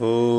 Oh.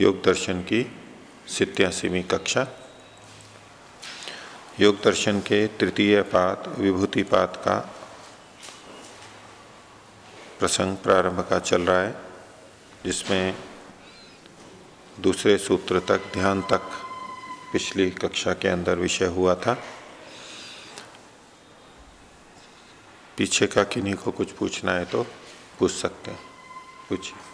योग दर्शन की सितयासीवीं कक्षा। योग दर्शन के तृतीय पात, विभूति पात का प्रसंग प्रारंभ का चल रहा है, जिसमें दूसरे सूत्र तक, ध्यान तक पिछली कक्षा के अंदर विषय हुआ था। पीछे का किन्हीं को कुछ पूछना है तो पूछ सकते हैं। पूछिए।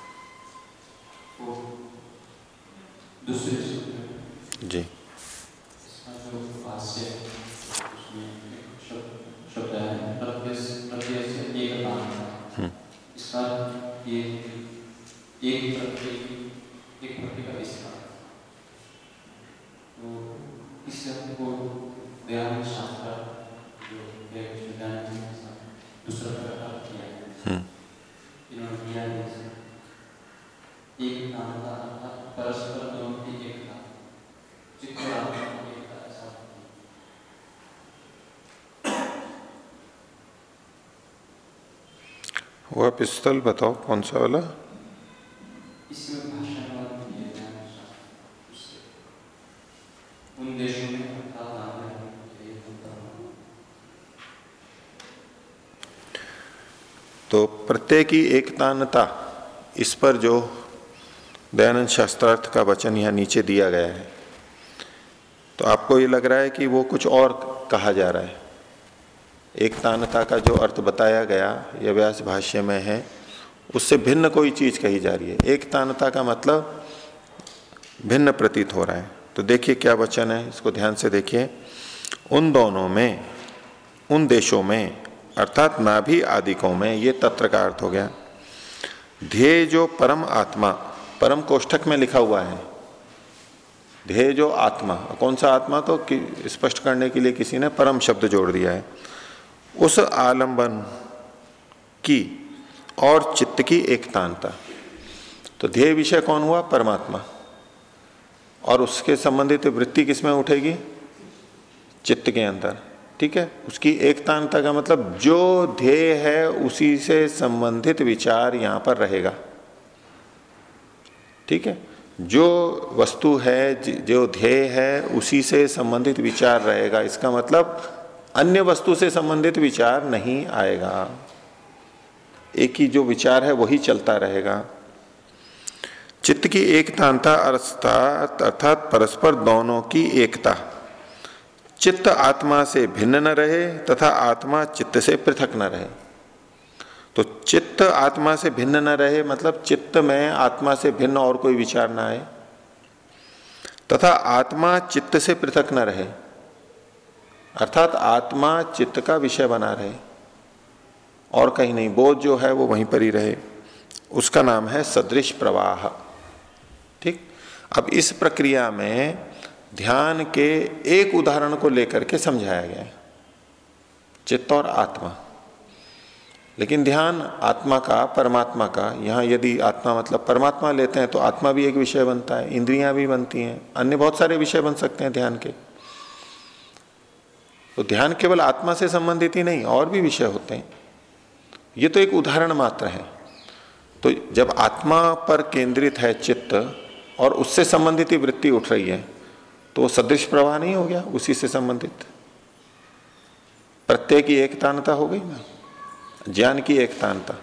वह पिस्तल बताओ कौन सा वाला प्रत्यय की एकतानता इस पर जो दयानंद शास्त्रार्थ का वचन यहाँ नीचे दिया गया है। तो आपको ये लग रहा है कि वो कुछ और कहा जा रहा है। एकतानता का जो अर्थ बताया गया यह व्यास भाष्य में है, उससे भिन्न कोई चीज़ कही जा रही है। एकतानता का मतलब भिन्न प्रतीत हो रहा है। तो देखिए क्या वचन है, इसको ध्यान से देखिए। उन दोनों में, उन देशों में अर्थात नाभि आदिकों में ये तत्र का अर्थ हो गया। ध्येय जो परम आत्मा, परम कोष्ठक में लिखा हुआ है। ध्येय जो आत्मा, कौन सा आत्मा तो स्पष्ट करने के लिए किसी ने परम शब्द जोड़ दिया है। उस आलंबन की और चित्त की एकतांता तो ध्येय विषय कौन हुआ? परमात्मा। और उसके संबंधित वृत्ति किसमें उठेगी? चित्त के अंदर। ठीक है? उसकी एकतांता का मतलब जो ध्येय है, उसी से संबंधित विचार यहाँ पर रहेगा। ठीक है? जो वस्तु है, जो ध्येय है, उसी से संबंधित विचार रहेगा। इसका मतलब अन्य वस्तु से संबंधित विचार नहीं आएगा। एक ही जो विचार है, वही चलता रहेगा। चित्त की एकतांता अर्थात परस्पर दोनों की एकता। चित्त आत्मा से भिन्न न रहे तथा आत्मा चित्त से पृथक न रहे। तो चित्त आत्मा से भिन्न न रहे मतलब चित्त में आत्मा से भिन्न और कोई विचार ना आए। तथा आत्मा चित्त से पृथक न रहे। अर्थात आत्मा चित्त का विषय बना रहे। और कहीं नहीं, बोध जो है वो वहीं पर ही रहे। उसका नाम है सदृश प्रवाह। ठीक? अब इस प्रक्रिया में ध्यान के एक उदाहरण को लेकर के समझाया गया है। चित्त और आत्मा। लेकिन ध्यान आत्मा का, परमात्मा का, यहाँ यदि आत्मा मतलब परमात्मा लेते हैं तो आत्मा भी एक विषय बनता है, इंद्रियाँ भी बनती हैं, अन्य बहुत सारे विषय बन सकते हैं ध्यान के। तो ध्यान केवल आत्मा से संबंधित ही नहीं, और भी विषय होते हैं। ये तो एक उदाहरण मात्र है। तो जब आत्मा पर केंद्रित है चित्त, और उससे संबंधित ही वृत्ति उठ रही है तो वो सदृश प्रवाह नहीं हो गया, उसी से संबंधित। प्रत्यय की एकतानता हो गई ना? ज्ञान की एकतानता।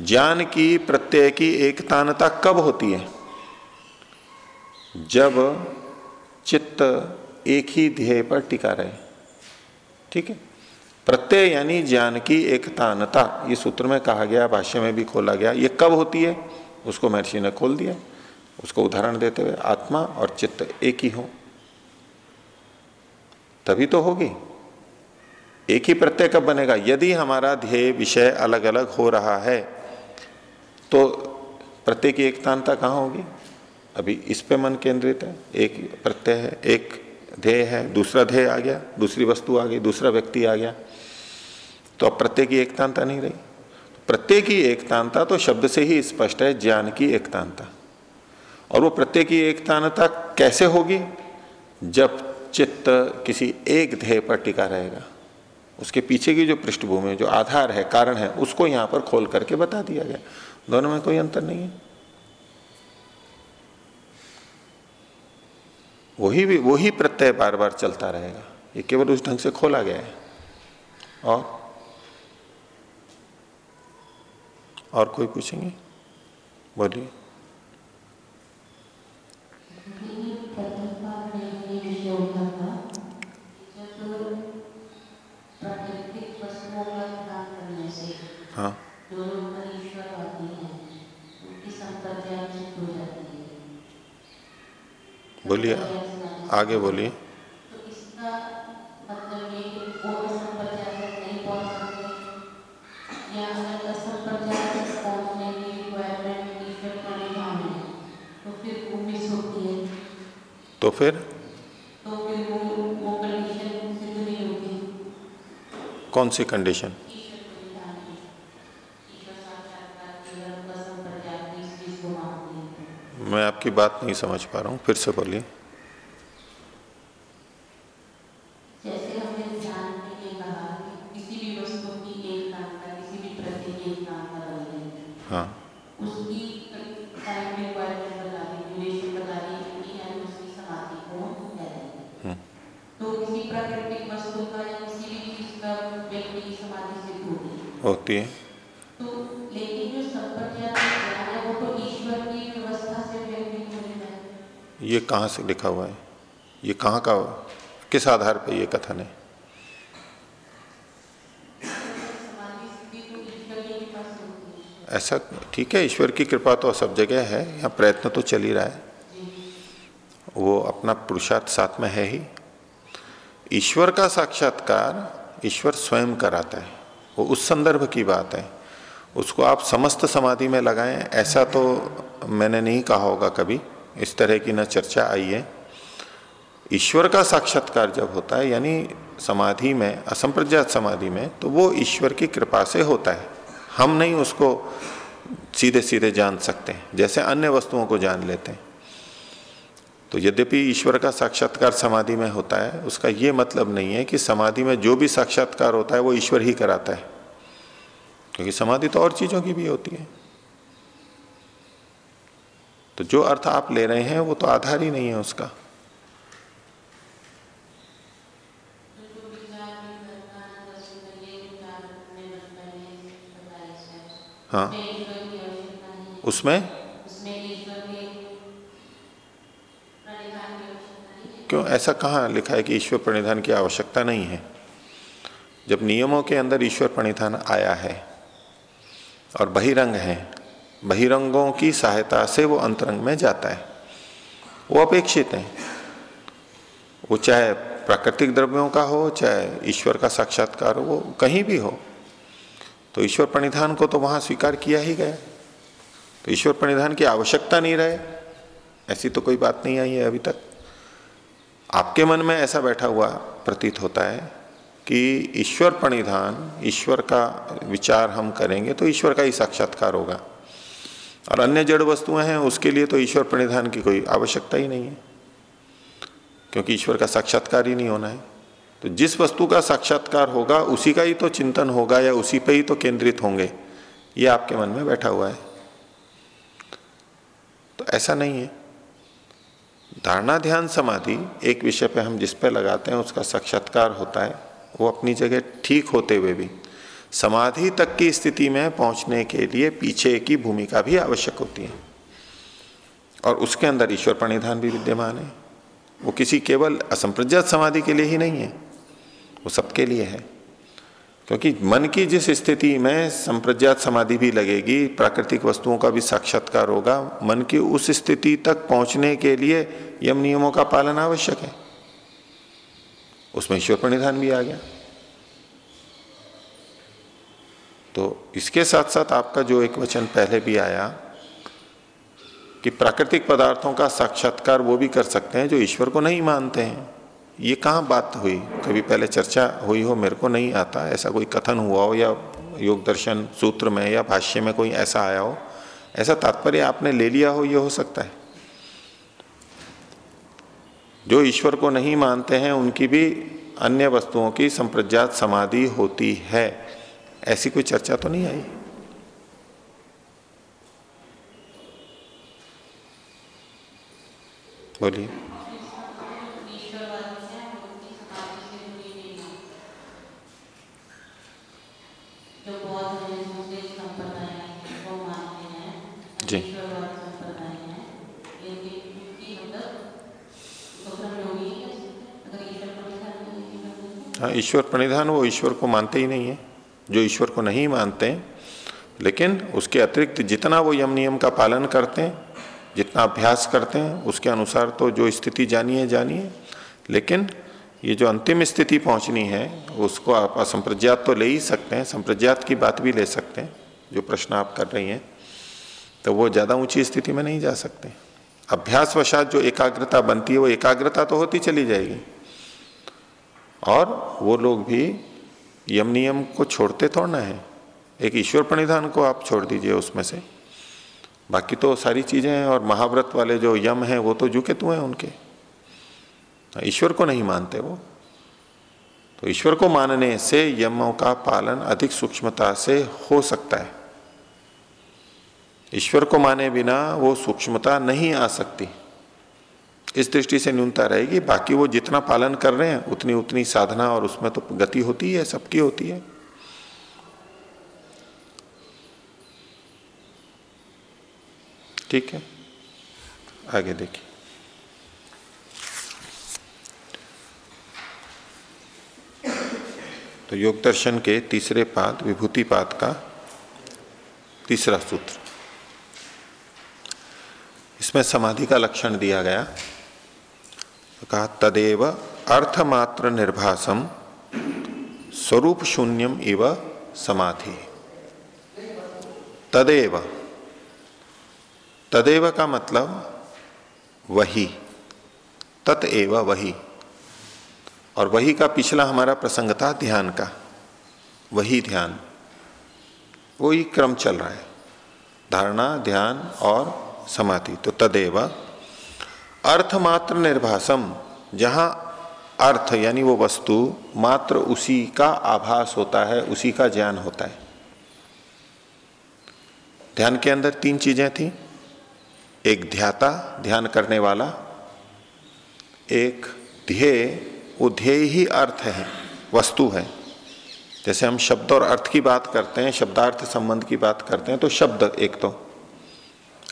ज्ञान की, प्रत्यय की एकतानता कब होती है? जब चित्त एक ही ध्येय पर टिका रहे। ठीक है? प्रत्यय यानी ज्ञान की एकतानता। ये सूत्र में कहा गया, भाष्य में भी खोला गया। ये कब होती है? उसको महर्षि ने खोल दिया। उसको उदाहरण देते हुए आत्मा और चित्त एक ही हो। तभी तो होगी। एक ही प्रत्यय कब बनेगा? यदि हमारा ध्येय विषय अलग अलग हो रहा है तो प्रत्यय की एकतानता कहाँ होगी? अभी इस पे मन केंद्रित है। एक प्रत्यय है, एक ध्येय है, दूसरा ध्येय आ गया, दूसरी वस्तु आ गई, दूसरा व्यक्ति आ गया। तो अब प्रत्यय की एकतांता नहीं रही। प्रत्यय की एकतांता तो शब्द से ही स्पष्ट है, ज्ञान की एकतांता और वो प्रत्यय की एकतानता कैसे होगी? जब चित्त किसी एक ध्येय पर टिका रहेगा। उसके पीछे की जो पृष्ठभूमि जो आधार है, कारण है, उसको यहाँ पर खोल करके बता दिया गया। दोनों में कोई अंतर नहीं है। वही भी, वही प्रत्यय बार बार चलता रहेगा। ये केवल उस ढंग से खोला गया है। और? और कोई पूछेंगे? बोलिए। बोलिए आगे बोलिए। तो फिर? तो फिर वो, वो कंडीशन कौन सी कंडीशन मैं आपकी बात नहीं समझ पा रहा हूँ। फिर से बोलिए होती है तो लेकिन जो है वो तो ईश्वर की व्यवस्था से ये कहाँ से लिखा हुआ है? ये कहाँ का किस आधार पर ये कथन है? ऐसा ठीक है, ईश्वर की कृपा तो सब जगह है, यहाँ प्रयत्न तो चल ही रहा है। वो अपना पुरुषार्थ साथ में है ही। ईश्वर का साक्षात्कार ईश्वर स्वयं कराता है। वो उस संदर्भ की बात है। उसको आप समस्त समाधि में लगाएँ, ऐसा तो मैंने नहीं कहा होगा कभी। इस तरह की न चर्चा आई है। ईश्वर का साक्षात्कार जब होता है, यानी समाधि में, असंप्रज्ञात समाधि में तो वो ईश्वर की कृपा से होता है। हम नहीं उसको सीधे सीधे जान सकते हैं, जैसे अन्य वस्तुओं को जान लेते हैं। तो यद्यपि ईश्वर का साक्षात्कार समाधि में होता है, उसका ये मतलब नहीं है कि समाधि में जो भी साक्षात्कार होता है, वो ईश्वर ही कराता है। क्योंकि समाधि तो और चीज़ों की भी होती है। तो जो अर्थ आप ले रहे हैं वो तो आधार ही नहीं है उसका। हाँ। उसमें? क्यों? ऐसा कहाँ लिखा है कि ईश्वर प्रणिधान की आवश्यकता नहीं है? जब नियमों के अंदर ईश्वर प्रणिधान आया है और बहिरंग है बहिरंगों की सहायता से वो अंतरंग में जाता है। वो अपेक्षित है। वो चाहे प्राकृतिक द्रव्यों का हो, चाहे ईश्वर का साक्षात्कार हो, वो कहीं भी हो तो ईश्वर प्रणिधान को तो वहाँ स्वीकार किया ही गया। तो ईश्वर प्रणिधान की आवश्यकता नहीं रहे, ऐसी तो कोई बात नहीं आई है अभी तक। आपके मन में ऐसा बैठा हुआ प्रतीत होता है कि ईश्वर प्रणिधान, ईश्वर का विचार हम करेंगे तो ईश्वर का ही साक्षात्कार होगा। और अन्य जड़ वस्तुएँ हैं, उसके लिए तो ईश्वर प्रणिधान की कोई आवश्यकता ही नहीं है। क्योंकि ईश्वर का साक्षात्कार ही नहीं होना है। तो जिस वस्तु का साक्षात्कार होगा, उसी का ही तो चिंतन होगा या उसी पे ही तो केंद्रित होंगे। ये आपके मन में बैठा हुआ है। तो ऐसा नहीं है। धारणा ध्यान समाधि, एक विषय पे हम जिस पे लगाते हैं, उसका साक्षात्कार होता है, वो अपनी जगह ठीक होते हुए भी। समाधि तक की स्थिति में पहुँचने के लिए पीछे की भूमिका भी आवश्यक होती है। और उसके अंदर ईश्वर प्रणिधान भी विद्यमान है। वो किसी केवल असंप्रज्ञात समाधि के लिए ही नहीं है, वो सबके लिए है। क्योंकि मन की जिस स्थिति में संप्रज्ञात समाधि भी लगेगी, प्राकृतिक वस्तुओं का भी साक्षात्कार होगा, मन की उस स्थिति तक पहुँचने के लिए यम नियमों का पालन आवश्यक है। उसमें ईश्वर प्रणिधान भी आ गया। तो इसके साथ साथ आपका जो एक वचन पहले भी आया कि प्राकृतिक पदार्थों का साक्षात्कार वो भी कर सकते हैं जो ईश्वर को नहीं मानते हैं। ये कहाँ बात हुई? कभी पहले चर्चा हुई हो? मेरे को नहीं आता। ऐसा कोई कथन हुआ हो या योग दर्शन सूत्र में या भाष्य में कोई ऐसा आया हो? ऐसा तात्पर्य आपने ले लिया हो? ये हो सकता है। जो ईश्वर को नहीं मानते हैं, उनकी भी अन्य वस्तुओं की संप्रज्ञात समाधि होती है। ऐसी कोई चर्चा तो नहीं आई? बोलिए। जी। हाँ ईश्वर प्रणिधान, वो ईश्वर को मानते ही नहीं है। जो ईश्वर को नहीं मानते हैं, लेकिन उसके अतिरिक्त जितना वो यम नियम का पालन करते हैं, जितना अभ्यास करते हैं, उसके अनुसार तो जो स्थिति जानी है जानिए। लेकिन ये जो अंतिम स्थिति पहुंचनी है, उसको आप असंप्रज्ञात तो ले ही सकते हैं, संप्रज्ञात की बात भी ले सकते हैं, जो प्रश्न आप कर रही हैं तो वो ज़्यादा ऊँची स्थिति में नहीं जा सकते। अभ्यास वशात जो एकाग्रता बनती है, वो एकाग्रता तो होती चली जाएगी। और वो लोग भी यम नियम को छोड़ते थोड़ना है। एक ईश्वर प्रणिधान को आप छोड़ दीजिए उसमें से। बाकी तो सारी चीज़ें हैं और महाव्रत वाले जो यम हैं, वो तो झुके तु हैं उनके। ईश्वर को नहीं मानते वो। तो ईश्वर को मानने से यमों का पालन अधिक सूक्ष्मता से हो सकता है। ईश्वर को माने बिना वो सूक्ष्मता नहीं आ सकती। इस दृष्टि से न्यूनता रहेगी, बाकी वो जितना पालन कर रहे हैं, उतनी उतनी साधना और उसमें तो गति होती है, सबकी होती है। ठीक है? आगे देखिए। तो योग दर्शन के तीसरे पाद, विभूति पाद का तीसरा सूत्र। इसमें समाधि का लक्षण दिया गया। तो कहा, तदेव अर्थमात्र निर्भासम स्वरूप शून्यम इव समाधि। तदेव। तदेव का मतलब वही। ततएव वही। और वही का पिछला हमारा प्रसंग था ध्यान का। वही ध्यान। वही क्रम चल रहा है। धारणा, ध्यान और समाधि। तो तदेव अर्थमात्र निर्भासम जहाँ अर्थ यानी वो वस्तु मात्र उसी का आभास होता है, उसी का ज्ञान होता है। ध्यान के अंदर तीन चीज़ें थी। एक ध्याता, ध्यान करने वाला। एक ध्येय, वो ध्येय ही अर्थ है, वस्तु है। जैसे हम शब्द और अर्थ की बात करते हैं, शब्दार्थ संबंध की बात करते हैं तो शब्द एक तो।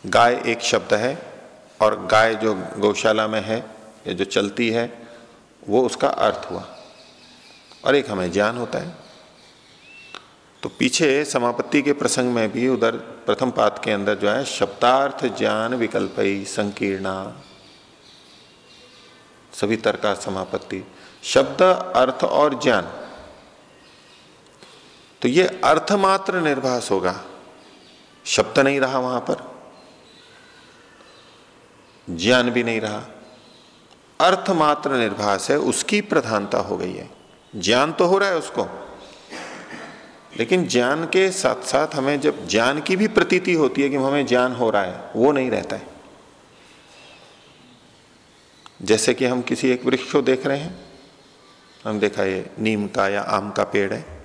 गाय एक शब्द है और गाय जो गौशाला में है, या जो चलती है, वो उसका अर्थ हुआ। और एक हमें ज्ञान होता है। तो पीछे समापत्ति के प्रसंग में भी उधर प्रथम पात के अंदर जो है, शब्दार्थ ज्ञान विकल्प संकीर्णा। सभी तर्का समापत्ति। शब्द, अर्थ और ज्ञान। तो ये अर्थमात्र निर्भास होगा। शब्द नहीं रहा वहाँ पर। ज्ञान भी नहीं रहा। अर्थमात्र निर्भास है, उसकी प्रधानता हो गई है। ज्ञान तो हो रहा है उसको। लेकिन ज्ञान के साथ साथ हमें जब ज्ञान की भी प्रतीति होती है कि हमें ज्ञान हो रहा है, वो नहीं रहता है। जैसे कि हम किसी एक वृक्ष को देख रहे हैं। हम देखा ये नीम का या आम का पेड़ है।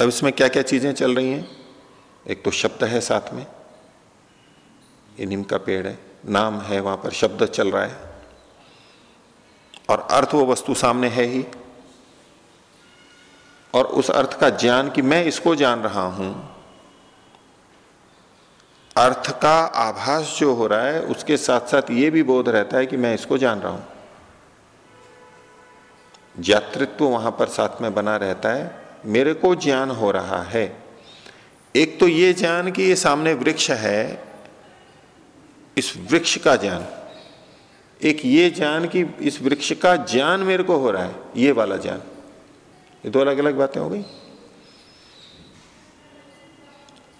तब इसमें क्या क्या चीज़ें चल रही हैं? एक तो शब्द है साथ में। ये नीम का पेड़ है, नाम है वहाँ पर, शब्द चल रहा है। और अर्थ वो वस्तु सामने है ही। और उस अर्थ का ज्ञान कि मैं इसको जान रहा हूँ, अर्थ का आभास जो हो रहा है, उसके साथ साथ ये भी बोध रहता है कि मैं इसको जान रहा हूँ। जातृत्व वहाँ पर साथ में बना रहता है, मेरे को ज्ञान हो रहा है। एक तो ये ज्ञान कि ये सामने वृक्ष है इस वृक्ष का ज्ञान। एक ये ज्ञान कि इस वृक्ष का ज्ञान मेरे को हो रहा है, ये वाला ज्ञान। ये दो अलग अलग बातें हो गई।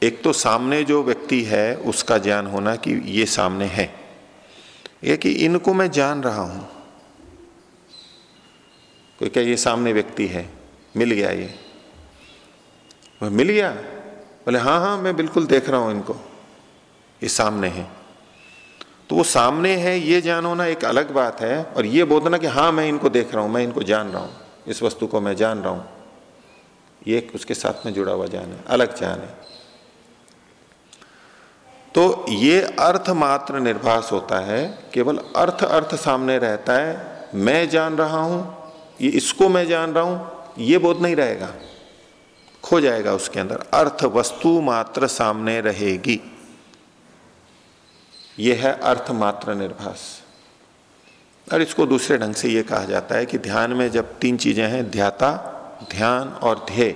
एक तो सामने जो व्यक्ति है, उसका ज्ञान होना कि ये सामने है। ये कि इनको मैं जान रहा हूँ। कोई क्या ये सामने व्यक्ति है, मिल गया ये। मिल गया? बोले हाँ हाँ मैं बिल्कुल देख रहा हूँ इनको। ये सामने है। तो वो सामने है, ये जान होना एक अलग बात है। और ये बोलना कि हाँ मैं इनको देख रहा हूँ, मैं इनको जान रहा हूँ। इस वस्तु को मैं जान रहा हूँ। ये उसके साथ में जुड़ा हुआ जान है, अलग जान है। तो ये अर्थ मात्र निर्भास होता है, केवल अर्थ अर्थ सामने रहता है, मैं जान रहा हूँ, ये इसको मैं जान रहा हूँ, ये बोध नहीं रहेगा। खो जाएगा उसके अंदर। अर्थ, वस्तु मात्र सामने रहेगी। यह है अर्थ मात्र निर्भास और इसको दूसरे ढंग से यह कहा जाता है कि ध्यान में जब तीन चीज़ें हैं, ध्याता, ध्यान और ध्येय।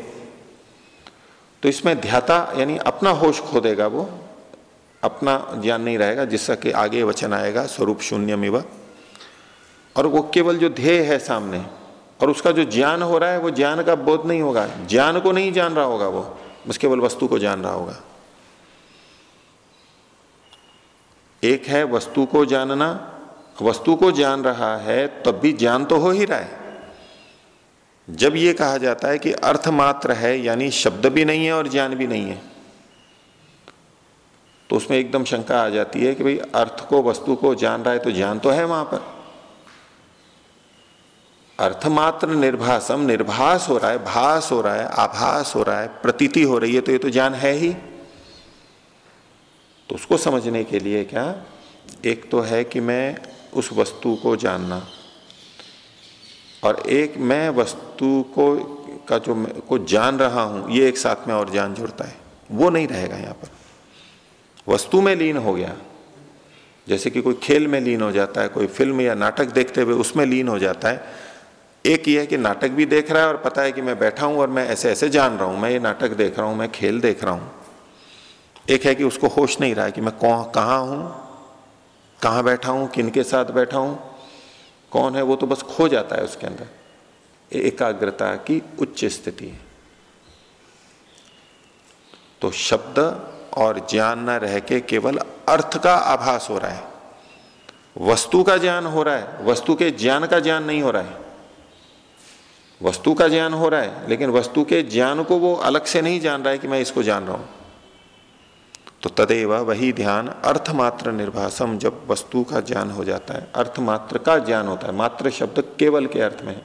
तो इसमें ध्याता यानी अपना होश खो देगा वो, अपना ज्ञान नहीं रहेगा जिसका कि आगे वचन आएगा, स्वरूप शून्य मिव और वो केवल जो ध्येय है सामने, और उसका जो ज्ञान हो रहा है, वो ज्ञान का बोध नहीं होगा। ज्ञान को नहीं जान रहा होगा वो, बस केवल वस्तु को जान रहा होगा। एक है वस्तु को जानना, वस्तु को जान रहा है, तब भी ज्ञान तो हो ही रहा है। जब ये कहा जाता है कि अर्थ मात्र है, यानी शब्द भी नहीं है और ज्ञान भी नहीं है तो उसमें एकदम शंका आ जाती है कि भाई अर्थ को, वस्तु को जान रहा है तो ज्ञान तो है वहाँ पर। अर्थमात्र निर्भासम, निर्भास हो रहा है, भास हो रहा है, आभास हो रहा है, प्रतीति हो रही है तो ये तो ज्ञान है ही। तो उसको समझने के लिए क्या? एक तो है कि मैं उस वस्तु को जानना। और एक मैं वस्तु को, का जो को जान रहा हूँ, ये एक साथ में और जान जुड़ता है। वो नहीं रहेगा यहाँ पर। वस्तु में लीन हो गया। जैसे कि कोई खेल में लीन हो जाता है, कोई फ़िल्म या नाटक देखते हुए उसमें लीन हो जाता है। एक ये है कि नाटक भी देख रहा है और पता है कि मैं बैठा हूँ और मैं ऐसे ऐसे जान रहा हूँ। मैं ये नाटक देख रहा हूँ, मैं खेल देख रहा हूँ। एक है कि उसको होश नहीं रहा है कि मैं कौन कहाँ हूँ, कहाँ बैठा हूँ, किन के साथ बैठा हूँ, कौन है, वो तो बस खो जाता है उसके अंदर। एकाग्रता की उच्च स्थिति है। तो शब्द और ज्ञान न रह के केवल अर्थ का आभास हो रहा है। वस्तु का ज्ञान हो रहा है, वस्तु के ज्ञान का ज्ञान नहीं हो रहा है। वस्तु का ज्ञान हो रहा है, लेकिन वस्तु के ज्ञान को वो अलग से नहीं जान रहा है कि मैं इसको जान रहा हूँ। तो तदेव वही ध्यान अर्थमात्र निर्भासम जब वस्तु का ज्ञान हो जाता है। अर्थमात्र का ज्ञान होता है। मात्र शब्द केवल के अर्थ में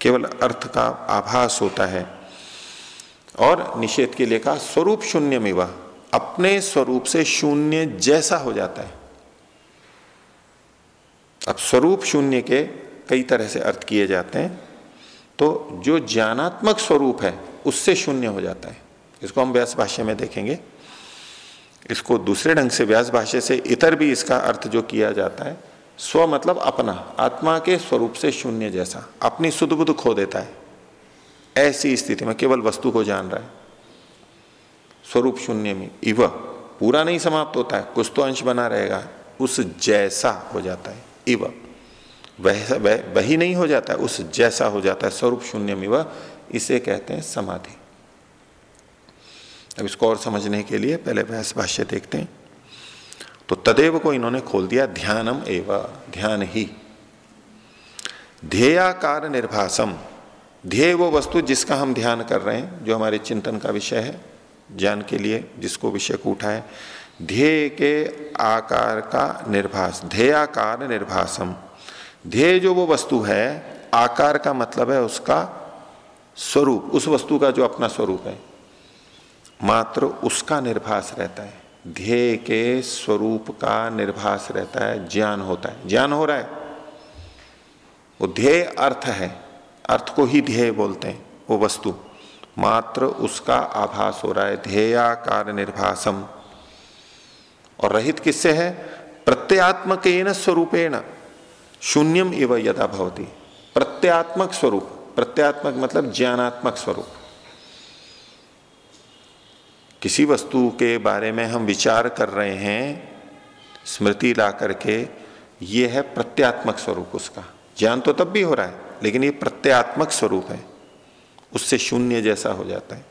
केवल अर्थ का आभास होता है। और निषेध के लिए कहा, स्वरूप शून्य में वह अपने स्वरूप से शून्य जैसा हो जाता है। अब स्वरूप शून्य के कई तरह से अर्थ किए जाते हैं। तो जो ज्ञानात्मक स्वरूप है, उससे शून्य हो जाता है। इसको हम व्यास भाष्य में देखेंगे। इसको दूसरे ढंग से व्यास भाष्य से इतर भी इसका अर्थ जो किया जाता है, स्व मतलब अपना, आत्मा के स्वरूप से शून्य जैसा, अपनी सुध बुद्ध खो देता है। ऐसी स्थिति में केवल वस्तु को जान रहा है। स्वरूप शून्य में, इव, पूरा नहीं समाप्त होता है, कुछ तो अंश बना रहेगा, उस जैसा हो जाता है, इव। वह, वही नहीं हो जाता है उस जैसा हो जाता है, स्वरूप शून्य में वह इसे कहते हैं समाधि। अब इसको और समझने के लिए पहले वैस भाष्य देखते हैं। तो तदेव को इन्होंने खोल दिया ध्यानम एवं, ध्यान ही। ध्येयाकार निर्भासम। ध्येय वो वस्तु जिसका हम ध्यान कर रहे हैं, जो हमारे चिंतन का विषय है, ज्ञान के लिए जिसको विषय को उठाए ध्येय के आकार का निर्भास, ध्येयाकार निर्भासम। ध्येय जो वो वस्तु है, आकार का मतलब है उसका स्वरूप, उस वस्तु का जो अपना स्वरूप है। मात्र उसका निर्भास रहता है। ध्येय के स्वरूप का निर्भास रहता है, ज्ञान होता है। ज्ञान हो रहा है। वो ध्येय अर्थ है। अर्थ को ही ध्येय बोलते हैं, वो वस्तु। मात्र उसका आभास हो रहा है। ध्येयाकार निर्भासम। और रहित किससे है? प्रत्यात्मक स्वरूपेण। शून्यम एवं यदा भवती। प्रत्यात्मक स्वरूप। प्रत्यात्मक मतलब ज्ञानात्मक स्वरूप। किसी वस्तु के बारे में हम विचार कर रहे हैं, स्मृति ला करके, ये है प्रत्यात्मक स्वरूप उसका। ज्ञान तो तब भी हो रहा है, लेकिन ये प्रत्यात्मक स्वरूप है। उससे शून्य जैसा हो जाता है।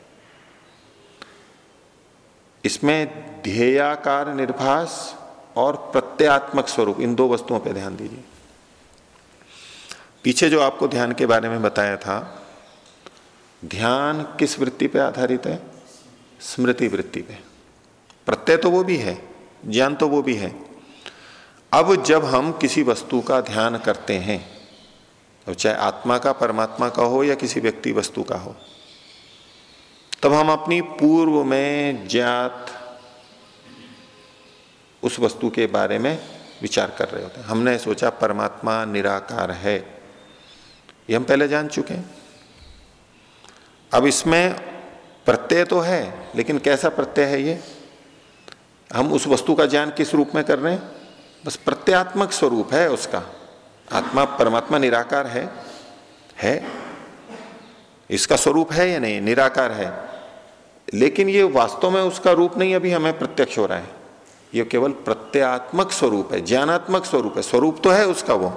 इसमें ध्येयाकार निर्भास और प्रत्यात्मक स्वरूप, इन दो वस्तुओं पर ध्यान दीजिए। पीछे जो आपको ध्यान के बारे में बताया था, ध्यान किस वृत्ति पर आधारित है? स्मृति वृत्ति पे। प्रत्यय तो वो भी है, ज्ञान तो वो भी है। अब जब हम किसी वस्तु का ध्यान करते हैं तो चाहे आत्मा का, परमात्मा का हो या किसी व्यक्ति वस्तु का हो, तब हम अपनी पूर्व में ज्ञात उस वस्तु के बारे में विचार कर रहे होते हैं। हमने सोचा परमात्मा निराकार है। ये हम पहले जान चुके हैं। अब इसमें प्रत्यय तो है, लेकिन कैसा प्रत्यय है ये? हम उस वस्तु का ज्ञान किस रूप में कर रहे हैं? बस प्रत्यात्मक स्वरूप है उसका। आत्मा परमात्मा निराकार है। है। इसका स्वरूप है या नहीं? निराकार है। लेकिन ये वास्तव में उसका रूप नहीं, अभी हमें प्रत्यक्ष हो रहा है। ये केवल प्रत्यात्मक स्वरूप है, ज्ञानात्मक स्वरूप है। स्वरूप तो है उसका वो।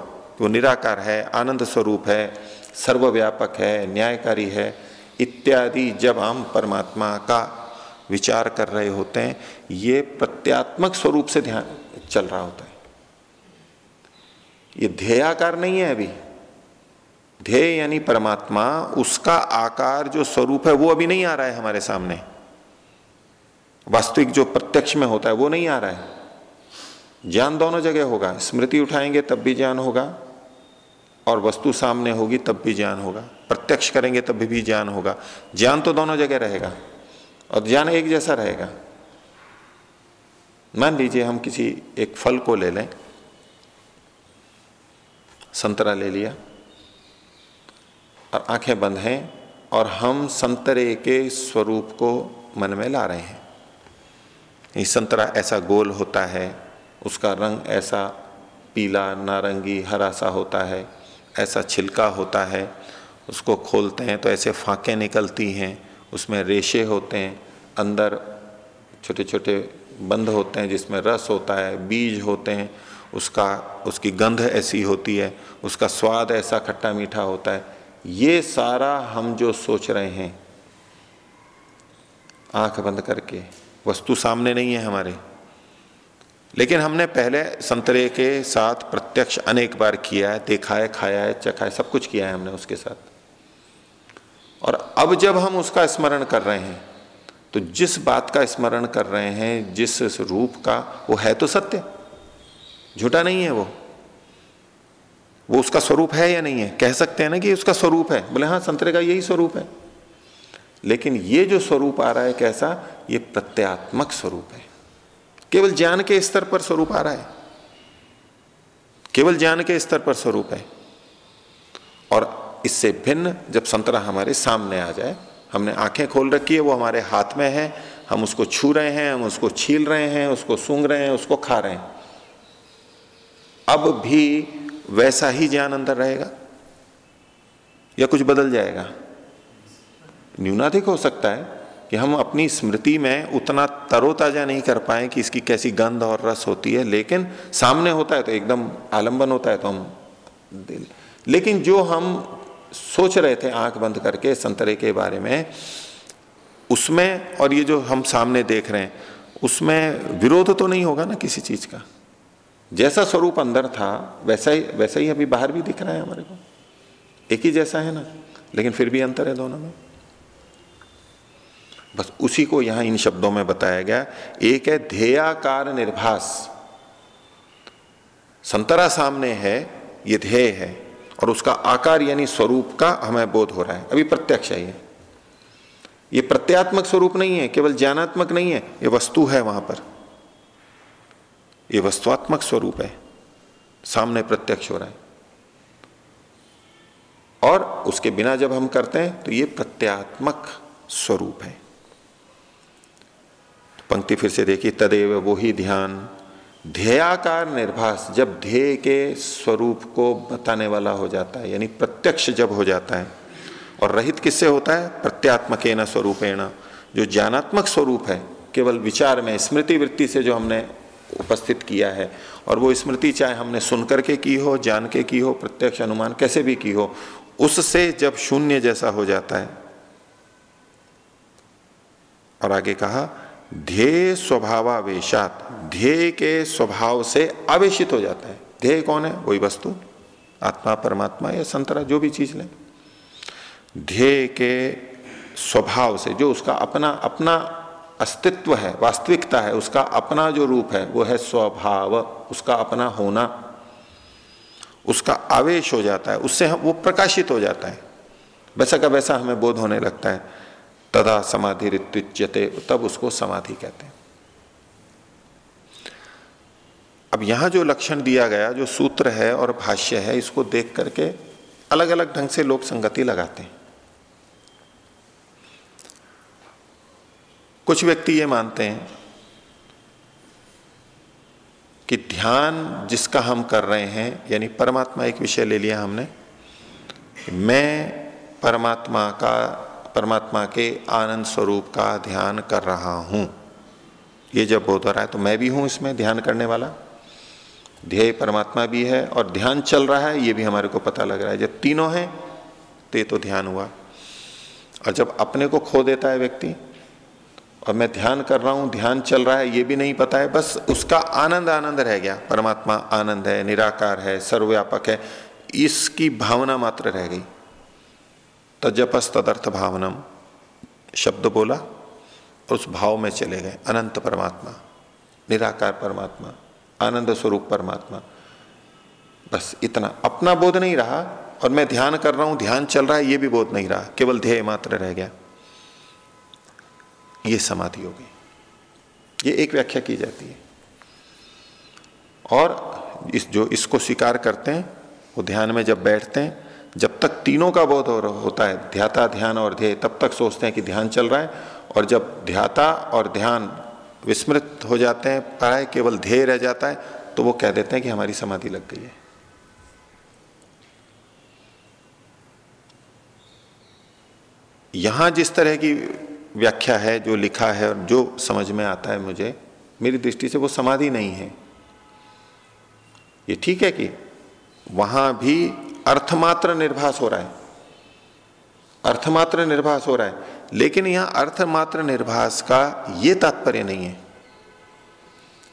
वो निराकार है, आनंद स्वरूप है, सर्वव्यापक है, न्यायकारी है इत्यादि जब हम परमात्मा का विचार कर रहे होते हैं, ये प्रत्यात्मक स्वरूप से ध्यान चल रहा होता है। ये ध्येयाकार नहीं है अभी। ध्येय यानी परमात्मा, उसका आकार जो स्वरूप है, वो अभी नहीं आ रहा है हमारे सामने। वास्तविक जो प्रत्यक्ष में होता है, वो नहीं आ रहा है। ज्ञान दोनों जगह होगा। स्मृति उठाएँगे, तब भी ज्ञान होगा। और वस्तु सामने होगी, तब भी ज्ञान होगा। प्रत्यक्ष करेंगे, तब भी ज्ञान होगा। ज्ञान तो दोनों जगह रहेगा, और ज्ञान एक जैसा रहेगा। मान लीजिए हम किसी एक फल को ले लें, संतरा ले लिया, और आँखें बंद हैं, और हम संतरे के स्वरूप को मन में ला रहे हैं। ये संतरा ऐसा गोल होता है, उसका रंग ऐसा पीला, नारंगी, हरा सा होता है ऐसा छिलका होता है, उसको खोलते हैं तो ऐसे फाके निकलती हैं, उसमें रेशे होते हैं, अंदर छोटे छोटे बंद होते हैं जिसमें रस होता है, बीज होते हैं, उसका, उसकी गंध ऐसी होती है, उसका स्वाद ऐसा खट्टा मीठा होता है। ये सारा हम जो सोच रहे हैं, आँख बंद करके, वस्तु सामने नहीं है हमारे। लेकिन हमने पहले संतरे के साथ प्रत्यक्ष अनेक बार किया है, देखा है, खाया है, चखा है, सब कुछ किया है हमने उसके साथ। और अब जब हम उसका स्मरण कर रहे हैं तो जिस बात का स्मरण कर रहे हैं, जिस रूप का, वो है तो सत्य। झूठा नहीं है वो। वो उसका स्वरूप है या नहीं है? कह सकते हैं ना कि उसका स्वरूप है। बोले हाँ संतरे का यही स्वरूप है। लेकिन ये जो स्वरूप आ रहा है कैसा? ये प्रत्यात्मक स्वरूप है। केवल ज्ञान के स्तर पर स्वरूप आ रहा है। केवल ज्ञान के स्तर पर स्वरूप है। और इससे भिन्न जब संतरा हमारे सामने आ जाए, हमने आँखें खोल रखी है, वो हमारे हाथ में है, हम उसको छू रहे हैं, हम उसको छील रहे हैं, उसको सूंघ रहे हैं, उसको खा रहे हैं। अब भी वैसा ही ज्ञान अंदर रहेगा? या कुछ बदल जाएगा? न्यूनाधिक हो सकता है। कि हम अपनी स्मृति में उतना तरोताजा नहीं कर पाए कि इसकी कैसी गंध और रस होती है, लेकिन सामने होता है तो एकदम आलंबन होता है तो हम दिल। लेकिन जो हम सोच रहे थे आँख बंद करके संतरे के बारे में, उसमें और ये जो हम सामने देख रहे हैं, उसमें विरोध तो नहीं होगा ना किसी चीज़ का? जैसा स्वरूप अंदर था, वैसा ही वैसा ही अभी बाहर भी दिख रहा है हमारे को। एक ही जैसा है ना, लेकिन फिर भी अंतर है दोनों में। बस उसी को यहाँ इन शब्दों में बताया गया। एक है ध्येयाकार निर्भास। संतरा सामने है, ये ध्येय है, और उसका आकार यानी स्वरूप का हमें बोध हो रहा है। अभी प्रत्यक्ष है ये। ये प्रत्यात्मक स्वरूप नहीं है, केवल ज्ञानात्मक नहीं है, ये वस्तु है वहाँ पर। ये वस्तुआत्मक स्वरूप है, सामने प्रत्यक्ष हो रहा है। और उसके बिना जब हम करते हैं तो ये प्रत्यात्मक स्वरूप है। पंक्ति फिर से देखिए तदेव वो ही ध्यान। ध्येयाकार निर्भास, जब ध्येय के स्वरूप को बताने वाला हो जाता है, यानी प्रत्यक्ष जब हो जाता है, और रहित किससे होता है? प्रत्यात्मक न स्वरूपेण। जो ज्ञानात्मक स्वरूप है, केवल विचार में स्मृति वृत्ति से जो हमने उपस्थित किया है, और वो स्मृति चाहे हमने सुन करके की हो, जान के की हो, प्रत्यक्ष अनुमान कैसे भी की हो, उससे जब शून्य जैसा हो जाता है। और आगे कहा ध्येय स्वभावावेशात, ध्येय के स्वभाव से आवेशित हो जाता है। ध्येय कौन है? वही वस्तु। आत्मा, परमात्मा या संतरा, जो भी चीज़ लें। ध्येय के स्वभाव से, जो उसका अपना अपना अस्तित्व है, वास्तविकता है, उसका अपना जो रूप है, वो है स्वभाव। उसका अपना होना, उसका आवेश हो जाता है, उससे हम, वो प्रकाशित हो जाता है। वैसा का वैसा हमें बोध होने लगता है। तदा समाधि ऋत्युच्यते तब उसको समाधि कहते हैं। अब यहाँ जो लक्षण दिया गया, जो सूत्र है और भाष्य है, इसको देख करके अलग अलग ढंग से लोग संगति लगाते हैं। कुछ व्यक्ति ये मानते हैं कि ध्यान जिसका हम कर रहे हैं, यानी परमात्मा एक विषय ले लिया हमने मैं परमात्मा का परमात्मा के आनंद स्वरूप का ध्यान कर रहा हूँ। ये जब बोध हो रहा है तो मैं भी हूँ इसमें ध्यान करने वाला। ध्येय परमात्मा भी है और ध्यान चल रहा है, ये भी हमारे को पता लग रहा है। जब तीनों हैं तो तो ध्यान हुआ। और जब अपने को खो देता है व्यक्ति, और मैं ध्यान कर रहा हूँ, ध्यान चल रहा है, ये भी नहीं पता है, बस उसका आनंद आनंद रह गया। परमात्मा आनंद है, निराकार है, सर्वव्यापक है, इसकी भावना मात्र रह गई। तजपस तदर्थ भावनम शब्द बोला और उस भाव में चले गए, अनंत परमात्मा, निराकार परमात्मा, आनंद स्वरूप परमात्मा। बस इतना। अपना बोध नहीं रहा, और मैं ध्यान कर रहा हूँ, ध्यान चल रहा है, ये भी बोध नहीं रहा, केवल ध्येय मात्र रह गया। ये समाधि हो गई। ये एक व्याख्या की जाती है। और इस जो इसको स्वीकार करते हैं, वो ध्यान में जब बैठते हैं जब तक तीनों का बोध हो होता है, ध्याता, ध्यान और ध्येय, तब तक सोचते हैं कि ध्यान चल रहा है। और जब ध्याता और ध्यान विस्मृत हो जाते हैं पढ़ाए केवल ध्येय रह जाता है तो वो कह देते हैं कि हमारी समाधि लग गई है। यहाँ जिस तरह की व्याख्या है, जो लिखा है और जो समझ में आता है मुझे, मेरी दृष्टि से वो समाधि नहीं है। ये ठीक है कि वहाँ भी अर्थमात्र निर्भास हो रहा है। अर्थमात्र निर्भास हो रहा है। लेकिन यहाँ अर्थमात्र निर्भास का यह तात्पर्य नहीं है।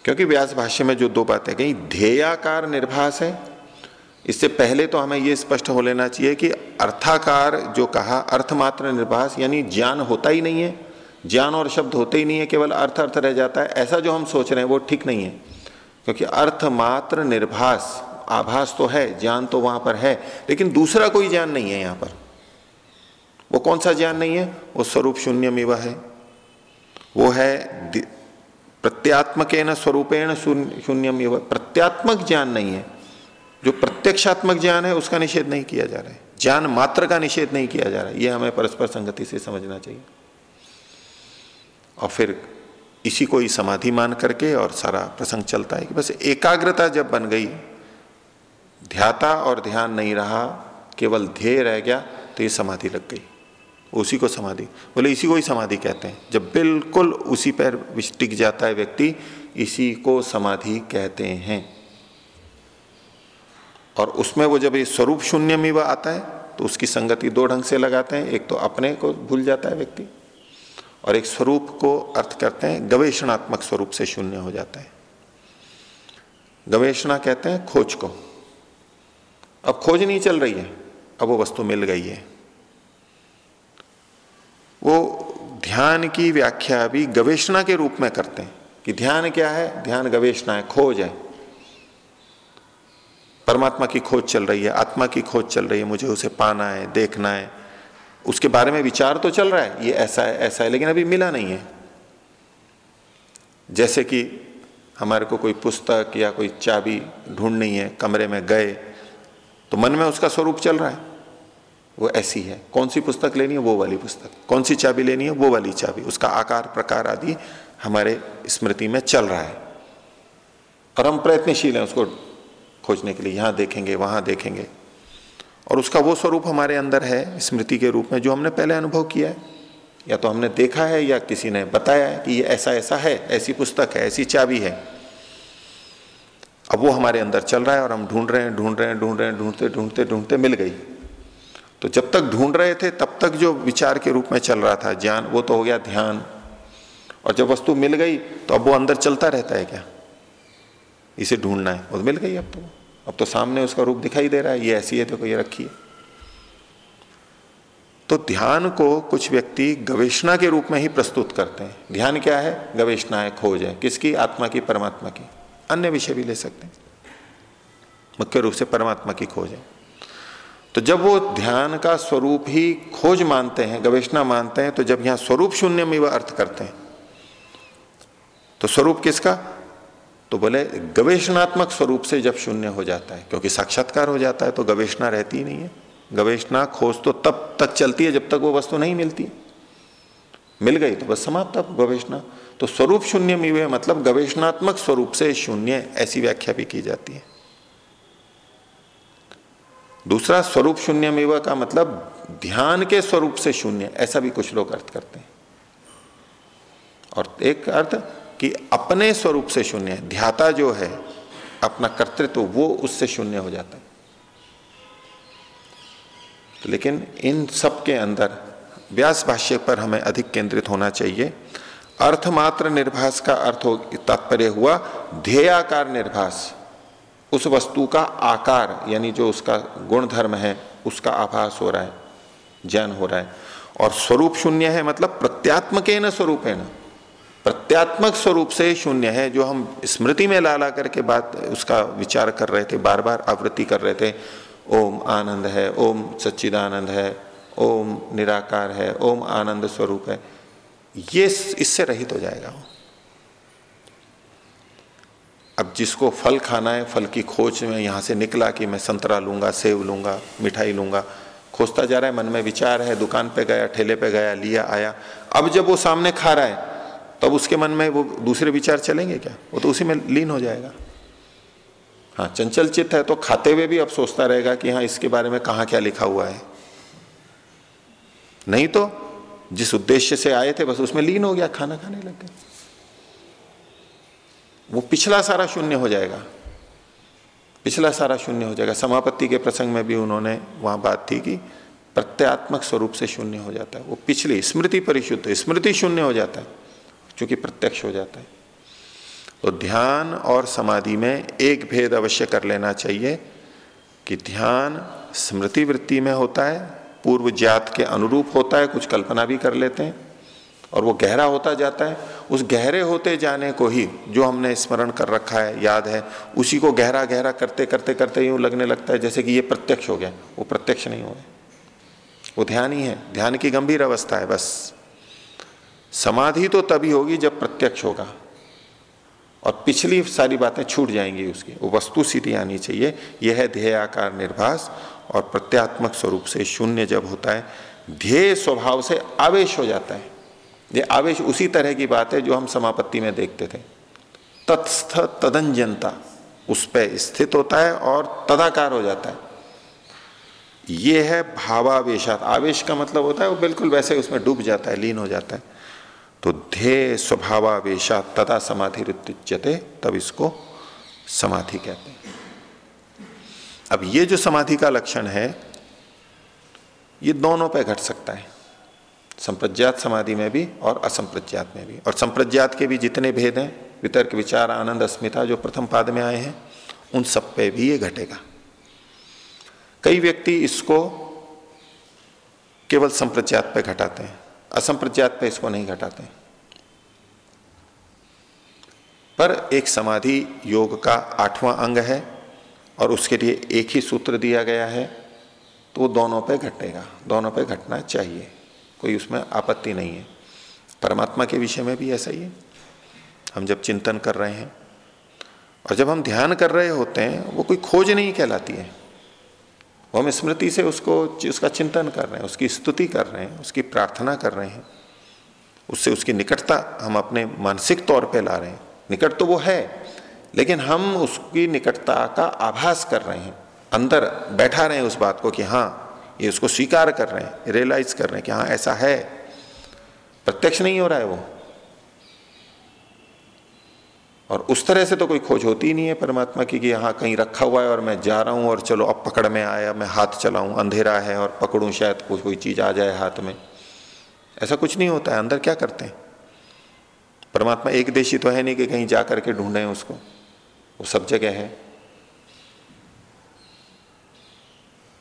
क्योंकि व्यास भाष्य में जो दो बातें कही, ध्येयाकार निर्भास है। इससे पहले तो हमें यह स्पष्ट हो लेना चाहिए कि अर्थाकार जो कहा, अर्थमात्र निर्भास यानी ज्ञान होता ही नहीं है। ज्ञान और शब्द होते ही नहीं है, केवल अर्थ अर्थ रह जाता है। ऐसा जो हम सोच रहे हैं, वो ठीक नहीं है। क्योंकि अर्थमात्र निर्भास आभास तो है, ज्ञान तो वहाँ पर है, लेकिन दूसरा कोई ज्ञान नहीं है यहाँ पर। वो कौन सा ज्ञान नहीं है? वो स्वरूप शून्य में है। वो है प्रत्यात्मक न स्वरूपेण शून्यम प्रत्यात्मक ज्ञान नहीं है। जो प्रत्यक्षात्मक ज्ञान है, उसका निषेध नहीं किया जा रहा है। ज्ञान मात्र का निषेध नहीं किया जा रहा है। यह हमें परस्पर संगति से समझना चाहिए। और फिर इसी को ही समाधि मान करके और सारा प्रसंग चलता है कि बस एकाग्रता जब बन गई ध्याता और ध्यान नहीं रहा, केवल ध्येय रह गया तो ये समाधि लग गई। उसी को समाधि, बोले इसी को ही समाधि कहते हैं। जब बिल्कुल उसी पर टिक जाता है व्यक्ति, इसी को समाधि कहते हैं। और उसमें वो जब ये स्वरूप शून्य में वह आता है तो उसकी संगति दो ढंग से लगाते हैं। एक तो अपने को भूल जाता है व्यक्ति, और एक स्वरूप को अर्थ करते हैं, गवेषणात्मक स्वरूप से शून्य हो जाता है। गवेषणा कहते हैं खोज को। अब खोज नहीं चल रही है। अब वो वस्तु मिल गई है। वो ध्यान की व्याख्या भी गवेषणा के रूप में करते हैं कि ध्यान क्या है? ध्यान गवेषणा है, खोज है। परमात्मा की खोज चल रही है, आत्मा की खोज चल रही है, मुझे उसे पाना है, देखना है। उसके बारे में विचार तो चल रहा है, ये ऐसा है ऐसा है, लेकिन अभी मिला नहीं है। जैसे कि हमारे को कोई पुस्तक या कोई चाबी ढूंढनी है, कमरे में गए तो मन में उसका स्वरूप चल रहा है। वो ऐसी है। कौन सी पुस्तक लेनी है? वो वाली पुस्तक। कौन सी चाबी लेनी है? वो वाली चाबी। उसका आकार, प्रकार आदि हमारे स्मृति में चल रहा है। और हम प्रयत्नशील हैं उसको खोजने के लिए। यहाँ देखेंगे, वहाँ देखेंगे। और उसका वो स्वरूप हमारे अंदर है, स्मृति के रूप में, जो हमने पहले अनुभव किया है। या तो हमने देखा है या किसी ने बताया है कि ये ऐसा ऐसा है, ऐसी पुस्तक है, ऐसी चाबी है। अब वो हमारे अंदर चल रहा है और हम ढूंढ रहे हैं, ढूंढ रहे हैं, ढूंढ रहे हैं, ढूंढते ढूंढते ढूंढते मिल गई। तो जब तक ढूंढ रहे थे, तब तक जो विचार के रूप में चल रहा था, ज्ञान, वो तो हो गया ध्यान। और जब वस्तु मिल गई तो अब वो अंदर चलता रहता है क्या? इसे ढूंढना है। तो मिल गई अब तो। अब तो सामने उसका रूप दिखाई दे रहा है, ये ऐसी है, देखो, ये रखी है। तो ध्यान को कुछ व्यक्ति गवेषणा के रूप में ही प्रस्तुत करते हैं। ध्यान क्या है? गवेषणा है, खोज है। किसकी? आत्मा की, परमात्मा की। अन्य विषय भी ले सकते हैं। मुख्य रूप से परमात्मा की खोज है। तो जब वो ध्यान का स्वरूप ही खोज मानते हैं, गवेषणा मानते हैं तो जब यहाँ स्वरूप शून्य में वह अर्थ करते हैं तो स्वरूप किसका? तो बोले, गवेषणात्मक स्वरूप से जब शून्य हो जाता है, क्योंकि साक्षात्कार हो जाता है तो गवेषणा रहती ही नहीं है। गवेषणा, खोज तो तब तक चलती है जब तक वो वस्तु नहीं मिलती मिल गई तो बस समाप्त अब गवेषणा। तो स्वरूप शून्य में मतलब गवेषणात्मक स्वरूप से शून्य, ऐसी व्याख्या भी की जाती है। दूसरा, स्वरूप शून्य में का मतलब ध्यान के स्वरूप से शून्य, ऐसा भी कुछ लोग अर्थ करते हैं। और एक अर्थ कि अपने स्वरूप से शून्य, ध्याता जो है, अपना कर्तृत्व, वो उससे शून्य हो जाता है। तो लेकिन इन सब के अंदर व्यास भाष्य पर हमें अधिक केंद्रित होना चाहिए। अर्थमात्र निर्भास का अर्थ हो, तात्पर्य हुआ ध्येयाकार निर्भास। उस वस्तु का आकार, यानी जो उसका गुण धर्म है, उसका आभास हो रहा है, ज्ञान हो रहा है। और स्वरूप शून्य है मतलब प्रत्यात्मक न स्वरूप है ना प्रत्यात्मक स्वरूप से शून्य है, जो हम स्मृति में ला ला करके बात, उसका विचार कर रहे थे बार बार आवृत्ति कर रहे थे। ओम आनंद है, ओम सच्चिदानंद है, ओम निराकार है, ओम आनंद स्वरूप है। ये इससे रहित हो जाएगा वो। अब जिसको फल खाना है, फल की खोज में यहाँ से निकला कि मैं संतरा लूँगा सेब लूँगा, मिठाई लूँगा, खोजता जा रहा है, मन में विचार है, दुकान पे गया, ठेले पे गया, लिया, आया। अब जब वो सामने खा रहा है, तब उसके मन में वो दूसरे विचार चलेंगे क्या? वो तो उसी में लीन हो जाएगा। हाँ चंचल चित्त है तो खाते हुए भी अब सोचता रहेगा कि हाँ इसके बारे में कहा क्या लिखा हुआ है। नहीं तो जिस उद्देश्य से आए थे, बस उसमें लीन हो गया, खाना खाने लग गया वो पिछला सारा शून्य हो जाएगा। पिछला सारा शून्य हो जाएगा। समापत्ति के प्रसंग में भी उन्होंने वहाँ बात थी कि प्रत्यात्मक स्वरूप से शून्य हो जाता है। वो पिछली स्मृति परिशुद्ध, स्मृति शून्य हो जाता है क्योंकि प्रत्यक्ष हो जाता है। तो ध्यान और समाधि में एक भेद अवश्य कर लेना चाहिए कि ध्यान स्मृति वृत्ति में होता है पूर्व ज्ञात के अनुरूप होता है, कुछ कल्पना भी कर लेते हैं। और वो गहरा होता जाता है। उस गहरे होते जाने को ही जो हमने स्मरण कर रखा है, याद है, उसी को गहरा गहरा करते करते करते यूँ लगने लगता है, जैसे कि ये प्रत्यक्ष हो गया। वो प्रत्यक्ष नहीं हो वो ध्यान ही है। ध्यान की गंभीर अवस्था है बस। समाधि तो तभी होगी जब प्रत्यक्ष होगा। और पिछली सारी बातें छूट जाएँगी उसकी। वो वस्तु सीधी आनी चाहिए। यह है ध्येय आकार निर्भास। और प्रत्यात्मक स्वरूप से शून्य जब होता है, ध्येय स्वभाव से आवेश हो जाता है। ये आवेश उसी तरह की बात है जो हम समापत्ति में देखते थे। तत्स्थ तदंजनता, उस पर स्थित होता है और तदाकार हो जाता है। ये है भावावेशात। आवेश का मतलब होता है वो बिल्कुल वैसे उसमें डूब जाता है, लीन हो जाता है। तो ध्येय स्वभावावेशा तथा समाधि रुत्यते तब इसको समाधि कहते हैं। अब ये जो समाधि का लक्षण है, ये दोनों पे घट सकता है। संप्रज्ञात समाधि में भी और असंप्रज्ञात में भी। और संप्रज्ञात के भी जितने भेद हैं, वितर्क, विचार, आनंद, अस्मिता जो प्रथम पाद में आए हैं, उन सब पे भी ये घटेगा। कई व्यक्ति इसको केवल संप्रज्ञात पे घटाते हैं, असंप्रज्ञात पे इसको नहीं घटाते पर एक समाधि योग का आठवां अंग है और उसके लिए एक ही सूत्र दिया गया है तो वो दोनों पे घटेगा। दोनों पे घटना चाहिए, कोई उसमें आपत्ति नहीं है। परमात्मा के विषय में भी ऐसा ही है। हम जब चिंतन कर रहे हैं, और जब हम ध्यान कर रहे होते हैं, वो कोई खोज नहीं कहलाती है। वो हम स्मृति से उसको, उसका चिंतन कर रहे हैं, उसकी स्तुति कर रहे हैं, उसकी प्रार्थना कर रहे हैं। उससे उसकी निकटता हम अपने मानसिक तौर पे ला रहे हैं। निकट तो वो है लेकिन हम उसकी निकटता का आभास कर रहे हैं। अंदर बैठा रहे हैं उस बात को कि हाँ ये उसको स्वीकार कर रहे हैं रियलाइज़ कर रहे हैं कि हाँ ऐसा है। प्रत्यक्ष नहीं हो रहा है वो। और उस तरह से तो कोई खोज होती ही नहीं है परमात्मा की कि यहाँ कहीं रखा हुआ है और मैं जा रहा हूँ और चलो अब पकड़ में आया, मैं हाथ चलाऊं, अंधेरा है और पकड़ूं शायद कोई कोई चीज़ आ जाए हाथ में। ऐसा कुछ नहीं होता है, अंदर क्या करते हैं? परमात्मा एक देशी तो है नहीं कि कहीं जा करके ढूंढे उसको। वो सब जगह है।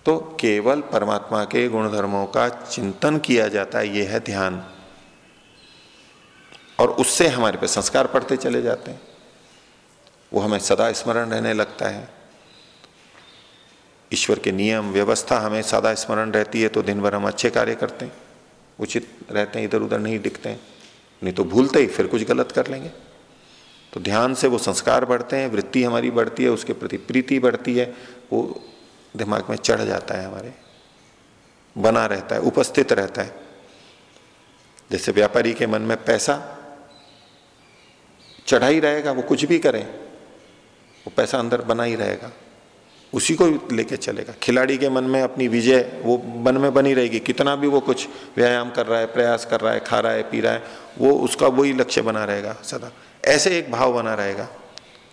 तो केवल परमात्मा के गुणधर्मों का चिंतन किया जाता है यह है ध्यान। और उससे हमारे पे संस्कार पड़ते चले जाते हैं। वो हमें सदा स्मरण रहने लगता है। ईश्वर के नियम, व्यवस्था हमें सदा स्मरण रहती है तो दिन भर हम अच्छे कार्य करते हैं। उचित रहते हैं इधर उधर नहीं दिखते नहीं तो भूलते ही, फिर कुछ गलत कर लेंगे। तो ध्यान से वो संस्कार बढ़ते हैं, वृत्ति हमारी बढ़ती है, उसके प्रति प्रीति बढ़ती है, वो दिमाग में चढ़ जाता है हमारे। बना रहता है, उपस्थित रहता है। जैसे व्यापारी के मन में पैसा, चढ़ा ही रहेगा, वो कुछ भी करें, वो पैसा अंदर बना ही रहेगा। उसी को लेके चलेगा। खिलाड़ी के मन में अपनी विजय, वो मन में बनी रहेगी। कितना भी वो कुछ व्यायाम कर रहा है, प्रयास कर रहा है, खा रहा है, पी रहा है, वो उसका वही लक्ष्य बना रहेगा सदा। ऐसे एक भाव बना रहेगा,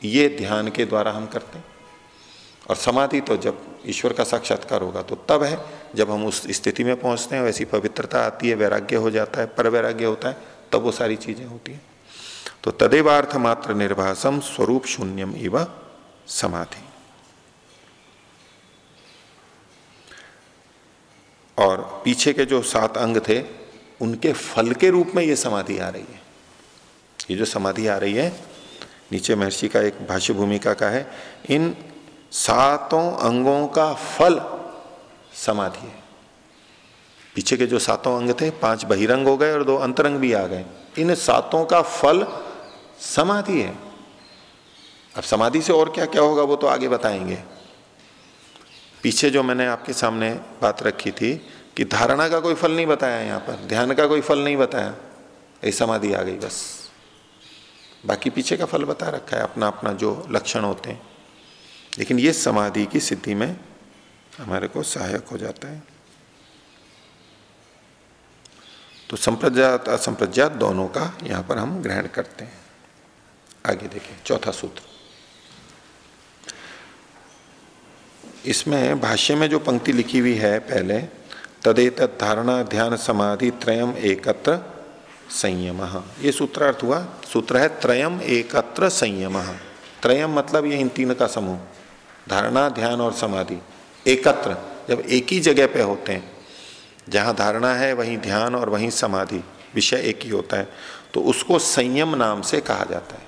ये ध्यान के द्वारा हम करते हैं। और समाधि तो जब ईश्वर का साक्षात्कार होगा तो तब है, जब हम उस स्थिति में पहुँचते हैं, वैसी पवित्रता आती है, वैराग्य हो जाता है पर वैराग्य होता है, तब वो सारी चीज़ें होती हैं। तो तदेवार्थ मात्र निर्भासम स्वरूप शून्यम इव समाधि। और पीछे के जो सात अंग थे, उनके फल के रूप में ये समाधि आ रही है। ये जो समाधि आ रही है, नीचे महर्षि का एक भाष्य भूमिका का है, इन सातों अंगों का फल समाधि है। पीछे के जो सातों अंग थे, पाँच बहिरंग हो गए और दो अंतरंग भी आ गए। इन सातों का फल समाधि है। अब समाधि से और क्या क्या होगा, वो तो आगे बताएँगे। पीछे जो मैंने आपके सामने बात रखी थी कि धारणा का कोई फल नहीं बताया यहाँ पर, ध्यान का कोई फल नहीं बताया, ये समाधि आ गई बस। बाकी पीछे का फल बता रखा है, अपना अपना जो लक्षण होते हैं। लेकिन ये समाधि की सिद्धि में हमारे को सहायक हो जाता है। तो संप्रज्ञात, असंप्रज्ञात दोनों का यहाँ पर हम ग्रहण करते हैं। आगे देखें, चौथा सूत्र। इसमें भाष्य में जो पंक्ति लिखी हुई है पहले तदेत धारणा ध्यान समाधि त्रयम एकत्र संयम। ये सूत्रार्थ हुआ, सूत्र है त्रयम एकत्र संयम। त्रयम मतलब ये इन तीन का समूह, धारणा, ध्यान और समाधि। एकत्र, जब एक ही जगह पे होते हैं, जहाँ धारणा है वहीं ध्यान और वहीं समाधि, विषय एक ही होता है तो उसको संयम नाम से कहा जाता है।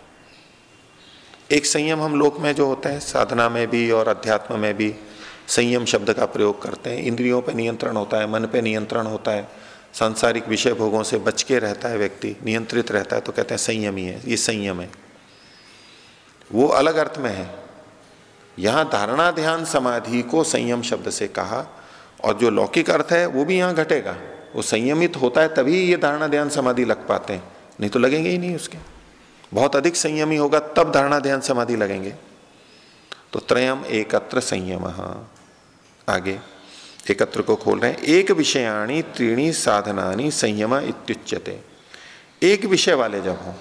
एक संयम हम लोक में जो होता है, साधना में भी और अध्यात्म में भी संयम शब्द का प्रयोग करते हैं। इंद्रियों पर नियंत्रण होता है, मन पे नियंत्रण होता है सांसारिक विषय भोगों से बच के रहता है व्यक्ति, नियंत्रित रहता है तो कहते हैं संयम ही, ये संयम है। वो अलग अर्थ में है। यहाँ धारणा ध्यान समाधि को संयम शब्द से कहा, और जो लौकिक अर्थ है, वो भी यहाँ घटेगा। वो संयमित होता है, तभी ये धारणा ध्यान समाधि लग पाते हैं। नहीं तो लगेंगे ही नहीं उसके। बहुत अधिक संयमी होगा, तब धारणा ध्यान समाधि लगेंगे। तो त्रयम एकत्र संयम। आगे। एकत्र को खोल रहे हैं। एक विषयाणी त्रीणी साधनानी संयम इत्युच्यते। एक विषय वाले जब हों,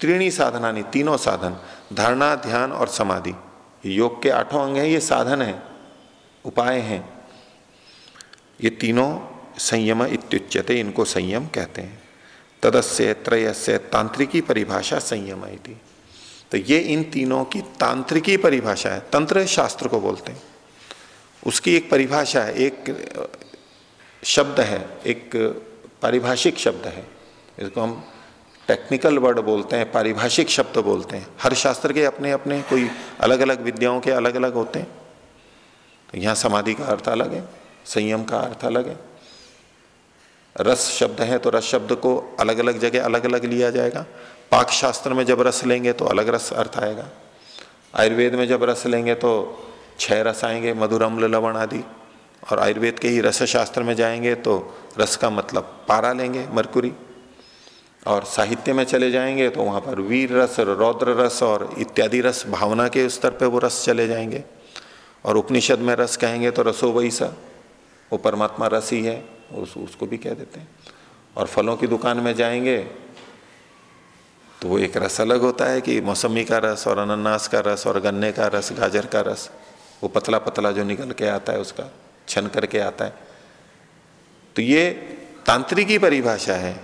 त्रीणी साधनानी, तीनों साधन, धारणा, ध्यान और समाधि योग के आठों अंग हैं, ये साधन है, उपाय हैं। ये तीनों संयम इत्युच्यते, इनको संयम कहते हैं। तदस्य, त्रयस्य, तांत्रिकी परिभाषा संयम थी तो ये इन तीनों की तांत्रिकी परिभाषा है, तंत्र शास्त्र को बोलते हैं। उसकी एक परिभाषा है, एक शब्द है, एक पारिभाषिक शब्द है। इसको हम टेक्निकल वर्ड बोलते हैं, पारिभाषिक शब्द बोलते हैं। हर शास्त्र के अपने अपने कोई अलग अलग विद्याओं के अलग अलग होते हैं। तो यहाँ समाधि का अर्थ अलग है, संयम का अर्थ अलग है। रस शब्द है तो रस शब्द को अलग अलग जगह अलग अलग लिया जाएगा। पाक शास्त्र में जब रस लेंगे तो अलग रस अर्थ आएगा। आयुर्वेद में जब रस लेंगे तो छह रस आएँगे मधुर अम्ल लवण आदि। और आयुर्वेद के ही रस शास्त्र में जाएँगे तो रस का मतलब पारा लेंगे मरकुरी। और साहित्य में चले जाएँगे तो वहाँ पर वीर रस रौद्र रस और इत्यादि रस भावना के स्तर पर वो रस चले जाएँगे। और उपनिषद में रस कहेंगे तो रसो वही सा वो परमात्मा रस ही है उस, उसको भी कह देते हैं। और फलों की दुकान में जाएँगे तो वो एक रस अलग होता है कि मौसमी का रस और अनन्नास का रस और गन्ने का रस गाजर का रस। वो पतला पतला जो निकल के आता है, उसका छन करके आता है। तो ये तांत्रिकी परिभाषा है।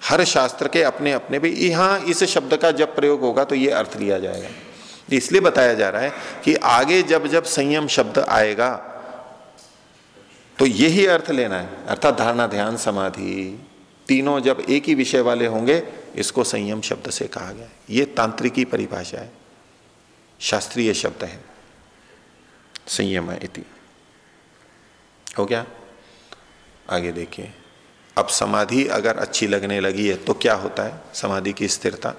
हर शास्त्र के अपने अपने भी, यहाँ इस शब्द का जब प्रयोग होगा तो ये अर्थ लिया जाएगा। इसलिए बताया जा रहा है कि आगे जब जब संयम शब्द आएगा तो यही अर्थ लेना है। अर्थात धारणा, ध्यान, समाधि, तीनों जब एक ही विषय वाले होंगे, इसको संयम शब्द से कहा गया ये तांत्रिकी परिभाषा है। शास्त्रीय शब्द है। संयम इति। हो गया? आगे देखिए। अब समाधि अगर अच्छी लगने लगी है तो क्या होता है? समाधि की स्थिरता।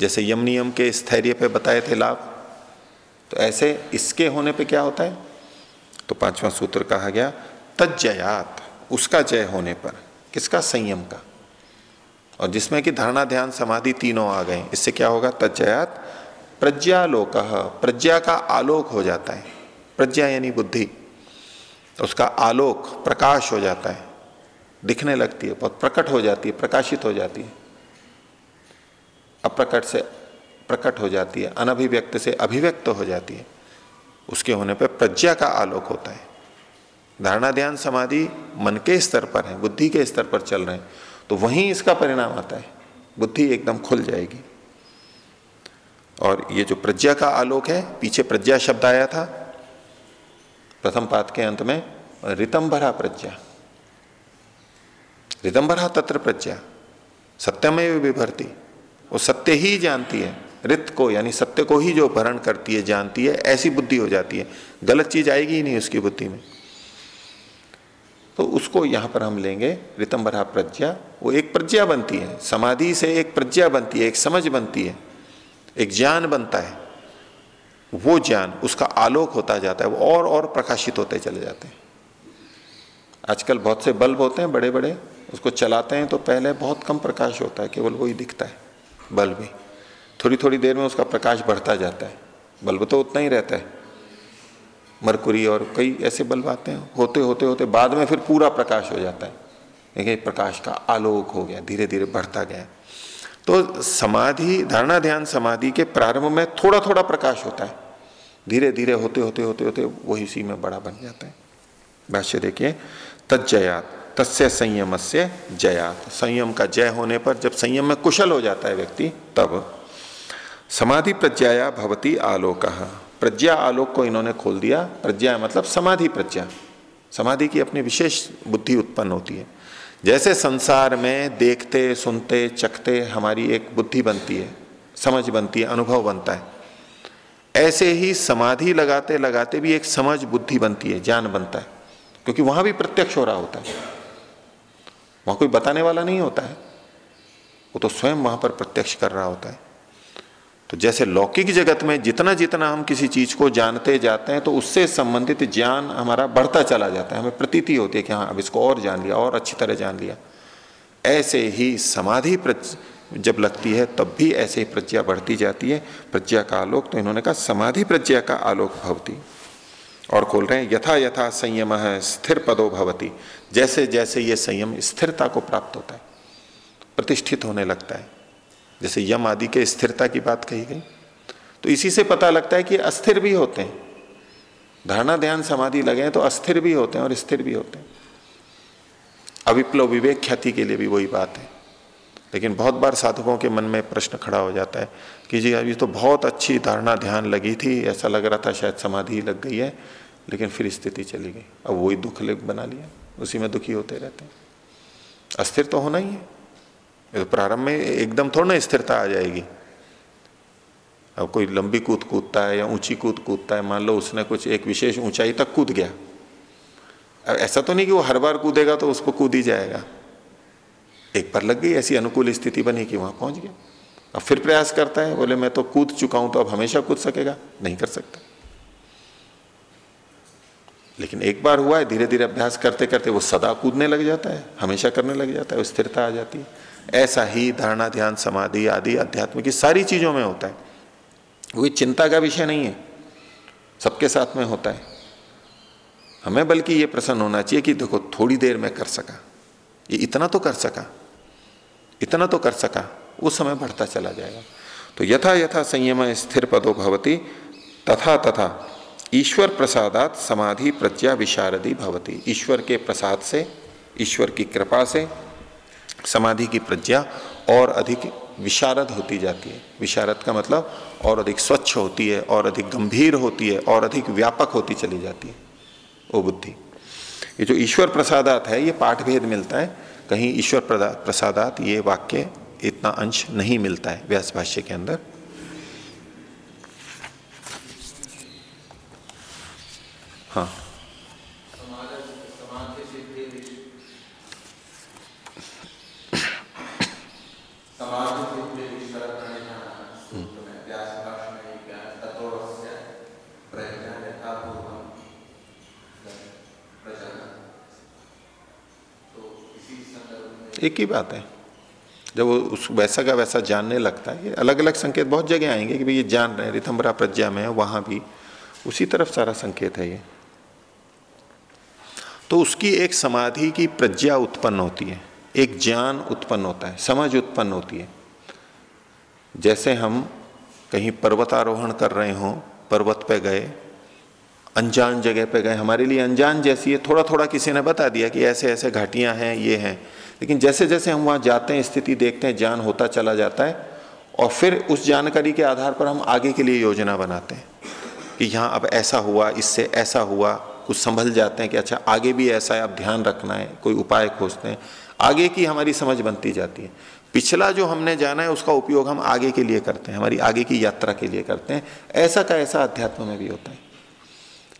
जैसे यम नियम के स्थैर्य पे बताए थे लाभ तो ऐसे इसके होने पे क्या होता है? तो पांचवा सूत्र कहा गया तजयात उसका जय होने पर। किसका? संयम का। और जिसमें कि धारणा ध्यान समाधि तीनों आ गए, इससे क्या होगा? तजयात प्रज्ञालोक प्रज्ञा का आलोक हो जाता है। प्रज्ञा यानी बुद्धि। उसका आलोक प्रकाश हो जाता है। दिखने लगती है, बहुत प्रकट हो जाती है, प्रकाशित हो जाती है। अप्रकट से प्रकट हो जाती है, अनभिव्यक्त से अभिव्यक्त हो जाती है। उसके होने पर प्रज्ञा का आलोक होता है। धारणा ध्यान समाधि मन के स्तर पर है, बुद्धि के स्तर पर चल रहे हैं तो वहीं इसका परिणाम आता है। बुद्धि एकदम खुल जाएगी। और ये जो प्रज्ञा का आलोक है, पीछे प्रज्ञा शब्द आया था प्रथम पाद के अंत में, रितंबरा प्रज्ञा। रितंबरा तत्र प्रज्ञा। सत्यमय विभरती। वो सत्य ही जानती है। रित को, यानी सत्य को ही जो भरण करती है, जानती है, ऐसी बुद्धि हो जाती है। गलत चीज़ आएगी ही नहीं उसकी बुद्धि में। तो उसको यहाँ पर हम लेंगे, रितंबरा प्रज्ञा। वो एक प्रज्ञा बनती है। समाधि से एक प्रज्ञा बनती है, एक समझ बनती है, एक ज्ञान बनता है। वो ज्ञान, उसका आलोक होता जाता है, वो और और प्रकाशित होते चले जाते हैं। आजकल बहुत से बल्ब होते हैं बड़े बड़े उसको चलाते हैं तो पहले बहुत कम प्रकाश होता है, केवल वही दिखता है, बल्ब ही। थोड़ी थोड़ी देर में उसका प्रकाश बढ़ता जाता है, बल्ब तो उतना ही रहता है। मरकुरी और कई ऐसे बल्ब आते हैं, होते होते होते बाद में फिर पूरा प्रकाश हो जाता है। देखिए, प्रकाश का आलोक हो गया धीरे धीरे बढ़ता गया तो समाधि, धारणा ध्यान समाधि के प्रारंभ में थोड़ा थोड़ा प्रकाश होता है। धीरे धीरे होते होते होते होते वही इसी में बड़ा बन जाता है। भाष्य देखिए तजयात तस्य संयम से जयात। संयम का जय होने पर जब संयम में कुशल हो जाता है व्यक्ति, तब समाधि प्रज्ञाया भवती आलोक। प्रज्ञा आलोक को इन्होंने खोल दिया। प्रज्ञा मतलब समाधि प्रज्ञा। समाधि की अपनी विशेष बुद्धि उत्पन्न होती है। जैसे संसार में देखते, सुनते, चखते हमारी एक बुद्धि बनती है, समझ बनती है, अनुभव बनता है। ऐसे ही समाधि लगाते लगाते भी एक समझ बुद्धि बनती है, ज्ञान बनता है। क्योंकि वहाँ भी प्रत्यक्ष हो रहा होता है। वहाँ कोई बताने वाला नहीं होता है। वो तो स्वयं वहाँ पर प्रत्यक्ष कर रहा होता है। तो जैसे लौकिक जगत में जितना जितना हम किसी चीज़ को जानते जाते हैं तो उससे संबंधित ज्ञान हमारा बढ़ता चला जाता है। हमें प्रतीति होती है कि हाँ अब इसको और जान लिया, और अच्छी तरह जान लिया। ऐसे ही समाधि जब लगती है, तब भी ऐसे ही प्रज्ञा बढ़ती जाती है। प्रज्ञा का आलोक तो इन्होंने कहा, समाधि प्रज्ञा का आलोक भवती। और खोल रहे हैं, यथा यथा संयम है स्थिर पदो भवती। जैसे जैसे ये संयम स्थिरता को प्राप्त होता है, प्रतिष्ठित होने लगता है। जैसे यम आदि के स्थिरता की बात कही गई तो इसी से पता लगता है कि अस्थिर भी होते हैं। धारणा ध्यान समाधि लगे तो अस्थिर भी होते हैं और स्थिर भी होते हैं। अविप्लव विवेक ख्याति के लिए भी वही बात है। लेकिन बहुत बार साधकों के मन में प्रश्न खड़ा हो जाता है कि जी, अभी तो बहुत अच्छी धारणा ध्यान लगी थी, ऐसा लग रहा था शायद समाधि लग गई है, लेकिन फिर स्थिति चली गई। अब वही दुख बना लिया, उसी में दुखी होते रहते हैं। अस्थिर तो होना ही है। तो प्रारंभ में एकदम थोड़ा ना स्थिरता आ जाएगी। अब कोई लंबी कूद कूदता है या ऊँची कूद कूदता है, मान लो उसने कुछ एक विशेष ऊंचाई तक कूद गया। अब ऐसा तो नहीं कि वो हर बार कूदेगा तो उसको कूद ही जाएगा। एक बार लग गई, ऐसी अनुकूल स्थिति बनी कि वहाँ पहुँच गया। अब फिर प्रयास करता है, बोले, मैं तो कूद चुका हूँ तो अब हमेशा कूद सकेगा? नहीं कर सकता। लेकिन एक बार हुआ है धीरे धीरे अभ्यास करते करते वो सदा कूदने लग जाता है, हमेशा करने लग जाता है स्थिरता आ जाती है। ऐसा ही धारणा, ध्यान, समाधि आदि अध्यात्म की सारी चीज़ों में होता है। वो चिंता का विषय नहीं है, सबके साथ में होता है। हमें बल्कि ये प्रसन्न होना चाहिए कि देखो, थोड़ी देर में कर सका। ये इतना तो कर सका। इतना तो कर सका उस समय बढ़ता चला जाएगा। तो यथा यथा संयम स्थिर पदो भवती, तथा तथा ईश्वर प्रसादात समाधि प्रज्ञा विशारदी भवती। ईश्वर के प्रसाद से, ईश्वर की कृपा से समाधि की प्रज्ञा और अधिक विशारद होती जाती है। विशारद का मतलब और अधिक स्वच्छ होती है, और अधिक गंभीर होती है, और अधिक व्यापक होती चली जाती है। वो बुद्धि। ये जो ईश्वर प्रसादात है, ये पाठ भेद मिलता है कहीं ईश्वर प्रसादात ये वाक्य इतना अंश नहीं मिलता है व्यास भाष्य के अंदर। हाँ। एक ही बात है। जब वो उस वैसा का वैसा जानने लगता है, ये अलग अलग संकेत बहुत जगह आएँगे कि भाई ये जान रहे हैं रिथम्बरा प्रज्ञा में है, वहाँ भी। उसी तरफ़ सारा संकेत है ये। तो उसकी एक समाधि की प्रज्ञा उत्पन्न होती है। एक ज्ञान उत्पन्न होता है, समझ उत्पन्न होती है। जैसे हम कहीं पर्वतारोहण कर रहे हों, पर्वत पे गए, अनजान जगह पे गए, हमारे लिए अनजान जैसी है थोड़ा थोड़ा किसी ने बता दिया कि ऐसे ऐसे घाटियाँ हैं, ये हैं। लेकिन जैसे जैसे हम वहाँ जाते हैं, स्थिति देखते हैं, ज्ञान होता चला जाता है, और फिर उस जानकारी के आधार पर हम आगे के लिए योजना बनाते हैं कि यहाँ अब ऐसा हुआ, इससे ऐसा हुआ, कुछ संभल जाते हैं कि अच्छा आगे भी ऐसा है, अब ध्यान रखना है, कोई उपाय खोजते हैं। आगे की हमारी समझ बनती जाती है। पिछला जो हमने जाना है, उसका उपयोग हम आगे के लिए करते हैं, हमारी आगे की यात्रा के लिए करते हैं। ऐसा का ऐसा अध्यात्म में भी होता है।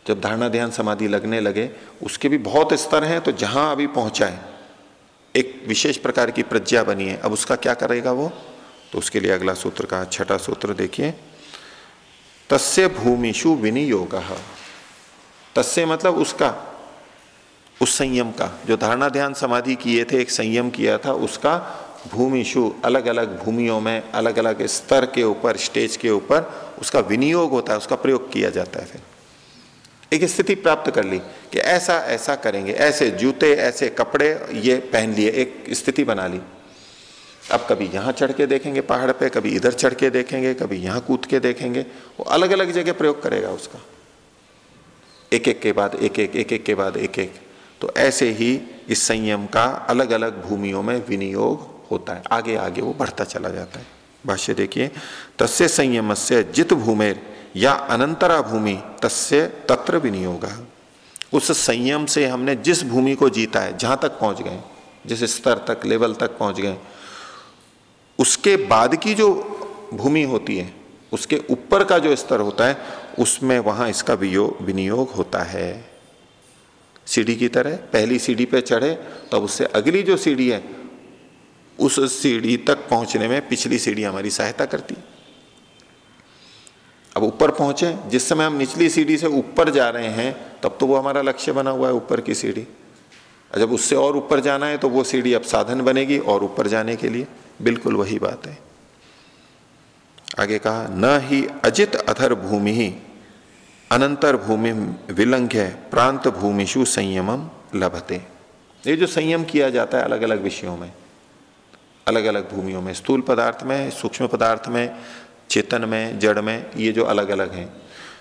जब धारणा ध्यान समाधि लगने लगे, उसके भी बहुत स्तर हैं तो जहाँ अभी पहुँचा है एक विशेष प्रकार की प्रज्ञा बनी है। अब उसका क्या करेगा वो? तो उसके लिए अगला सूत्र का छठा सूत्र देखिए। तस्य भूमिशु विनियोग। तस्य मतलब उसका, उस संयम का। जो धारणा ध्यान समाधि किए थे, एक संयम किया था, उसका भूमिशु अलग अलग भूमियों में अलग अलग स्तर के ऊपर, स्टेज के ऊपर उसका विनियोग होता है, उसका प्रयोग किया जाता है। फिर एक स्थिति प्राप्त कर ली कि ऐसा ऐसा करेंगे, ऐसे जूते, ऐसे कपड़े, ये पहन लिए, एक स्थिति बना ली। अब कभी यहाँ चढ़ के देखेंगे पहाड़ पे, कभी इधर चढ़ के देखेंगे, कभी यहाँ कूद के देखेंगे, वो अलग अलग जगह प्रयोग करेगा उसका। एक एक के बाद एक एक एक एक के बाद एक एक तो ऐसे ही इस संयम का अलग अलग भूमियों में विनियोग होता है। आगे आगे वो बढ़ता चला जाता है। भाष्य देखिए, तस्य संयम से जित भूमेर। या अनंतरा भूमि, तस्य तत्र विनियोग। उस संयम से हमने जिस भूमि को जीता है, जहाँ तक पहुँच गए, जिस स्तर तक, लेवल तक पहुँच गए, उसके बाद की जो भूमि होती है, उसके ऊपर का जो स्तर होता है, उसमें वहाँ इसका विनियोग होता है। सीढ़ी की तरह, पहली सीढ़ी पे चढ़े, तब तो उससे अगली जो सीढ़ी है, उस सीढ़ी तक पहुँचने में पिछली सीढ़ी हमारी सहायता करती। है अब ऊपर पहुँचे, जिस समय हम निचली सीढ़ी से ऊपर जा रहे हैं, तब तो वो हमारा लक्ष्य बना हुआ है ऊपर की सीढ़ी। जब उससे और ऊपर जाना है तो वो सीढ़ी अब साधन बनेगी और ऊपर जाने के लिए बिल्कुल वही बात है। आगे कहा, न ही अजित अधर भूमि ही, अनंतर भूमि विलंघ्य प्रांत भूमिशु संयमम लभते। ये जो संयम किया जाता है अलग अलग विषयों में अलग अलग भूमियों में, स्थूल पदार्थ में, सूक्ष्म पदार्थ में चेतन में, जड़ में, ये जो अलग अलग हैं।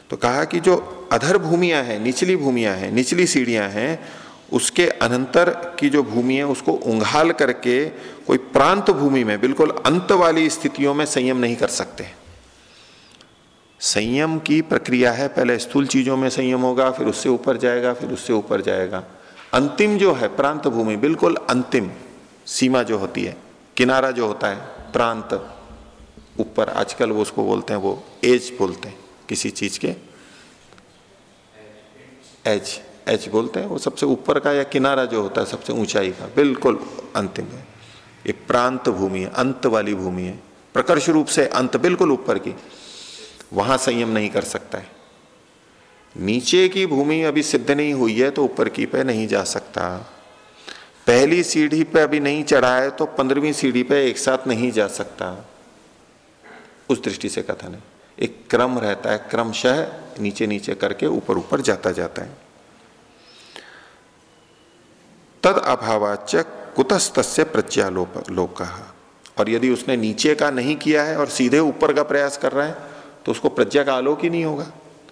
तो कहा कि जो अधर भूमियाँ हैं, निचली भूमियाँ हैं, निचली सीढ़ियाँ हैं, उसके अनंतर की जो भूमि है, उसको उंघाल करके कोई प्रांत भूमि में, बिल्कुल अंत वाली स्थितियों में संयम नहीं कर सकते। संयम की प्रक्रिया है, पहले स्थूल चीज़ों में संयम होगा, फिर उससे ऊपर जाएगा, फिर उससे ऊपर जाएगा। अंतिम जो है, प्रांत भूमि, बिल्कुल अंतिम सीमा जो होती है, किनारा जो होता है, प्रांत। ऊपर आजकल वो उसको बोलते हैं, वो एज बोलते हैं, किसी चीज़ के। एज एज बोलते हैं, वो सबसे ऊपर का या किनारा जो होता है, सबसे ऊंचाई का, बिल्कुल अंतिम है। ये प्रांत भूमि है, अंत वाली भूमि है, प्रकर्ष रूप से अंत, बिल्कुल ऊपर की। वहाँ संयम नहीं कर सकता है। नीचे की भूमि अभी सिद्ध नहीं हुई है तो ऊपर की पे नहीं जा सकता। पहली सीढ़ी पे अभी नहीं चढ़ा है तो पंद्रहवीं सीढ़ी पे एक साथ नहीं जा सकता। उस दृष्टि से कथन है। एक क्रम रहता है क्रमशः नीचे नीचे करके ऊपर ऊपर जाता जाता है। तद अभावाच कुतस्त प्रत्यालोप लोक। और यदि उसने नीचे का नहीं किया है और सीधे ऊपर का प्रयास कर रहा है तो उसको प्रज्ञा का आलोक ही नहीं होगा।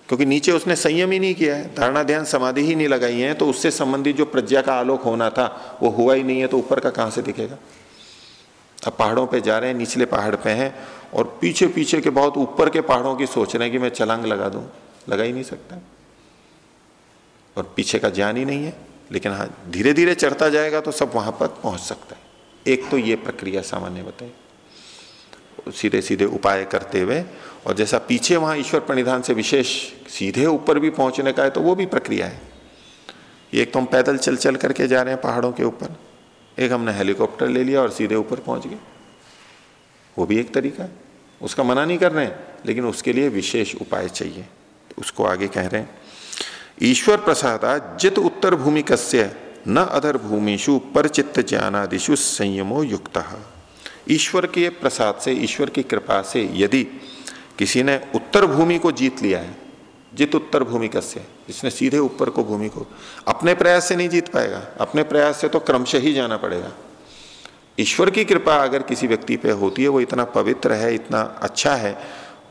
क्योंकि नीचे उसने संयम ही नहीं किया है, धारणा ध्यान समाधि ही नहीं लगाई है तो उससे संबंधित जो प्रज्ञा का आलोक होना था, वो हुआ ही नहीं है तो ऊपर का कहाँ से दिखेगा? अब पहाड़ों पे जा रहे हैं, निचले पहाड़ पे हैं और पीछे पीछे के बहुत ऊपर के पहाड़ों की सोच रहे हैं कि मैं चलांग लगा दूँ, लगा ही नहीं सकता। और पीछे का ज्ञान ही नहीं है, लेकिन हाँ धीरे धीरे चढ़ता जाएगा तो सब वहाँ पर पहुँच सकता है। एक तो ये प्रक्रिया सामान्य बताई सीधे सीधे उपाय करते हुए और जैसा पीछे वहाँ ईश्वर प्रणिधान से विशेष सीधे ऊपर भी पहुँचने का है तो वो भी प्रक्रिया है। एक तो हम पैदल चल चल करके जा रहे हैं पहाड़ों के ऊपर। एक हमने हेलीकॉप्टर ले लिया और सीधे ऊपर पहुँच गए। वो भी एक तरीका है। उसका मना नहीं कर रहे हैं, लेकिन उसके लिए विशेष उपाय चाहिए। उसको आगे कह रहे हैं, ईश्वर प्रसादा जित उत्तर भूमि कस्य, न अधर भूमिशु परचित्त ज्ञानादिशु संयमो युक्त। ईश्वर के प्रसाद से, ईश्वर की कृपा से यदि किसी ने उत्तर भूमि को जीत लिया है जित उत्तर भूमि कस्य? जिसने सीधे ऊपर को भूमि को। अपने प्रयास से नहीं जीत पाएगा। अपने प्रयास से तो क्रमशः ही जाना पड़ेगा। ईश्वर की कृपा अगर किसी व्यक्ति पे होती है, वो इतना पवित्र है, इतना अच्छा है,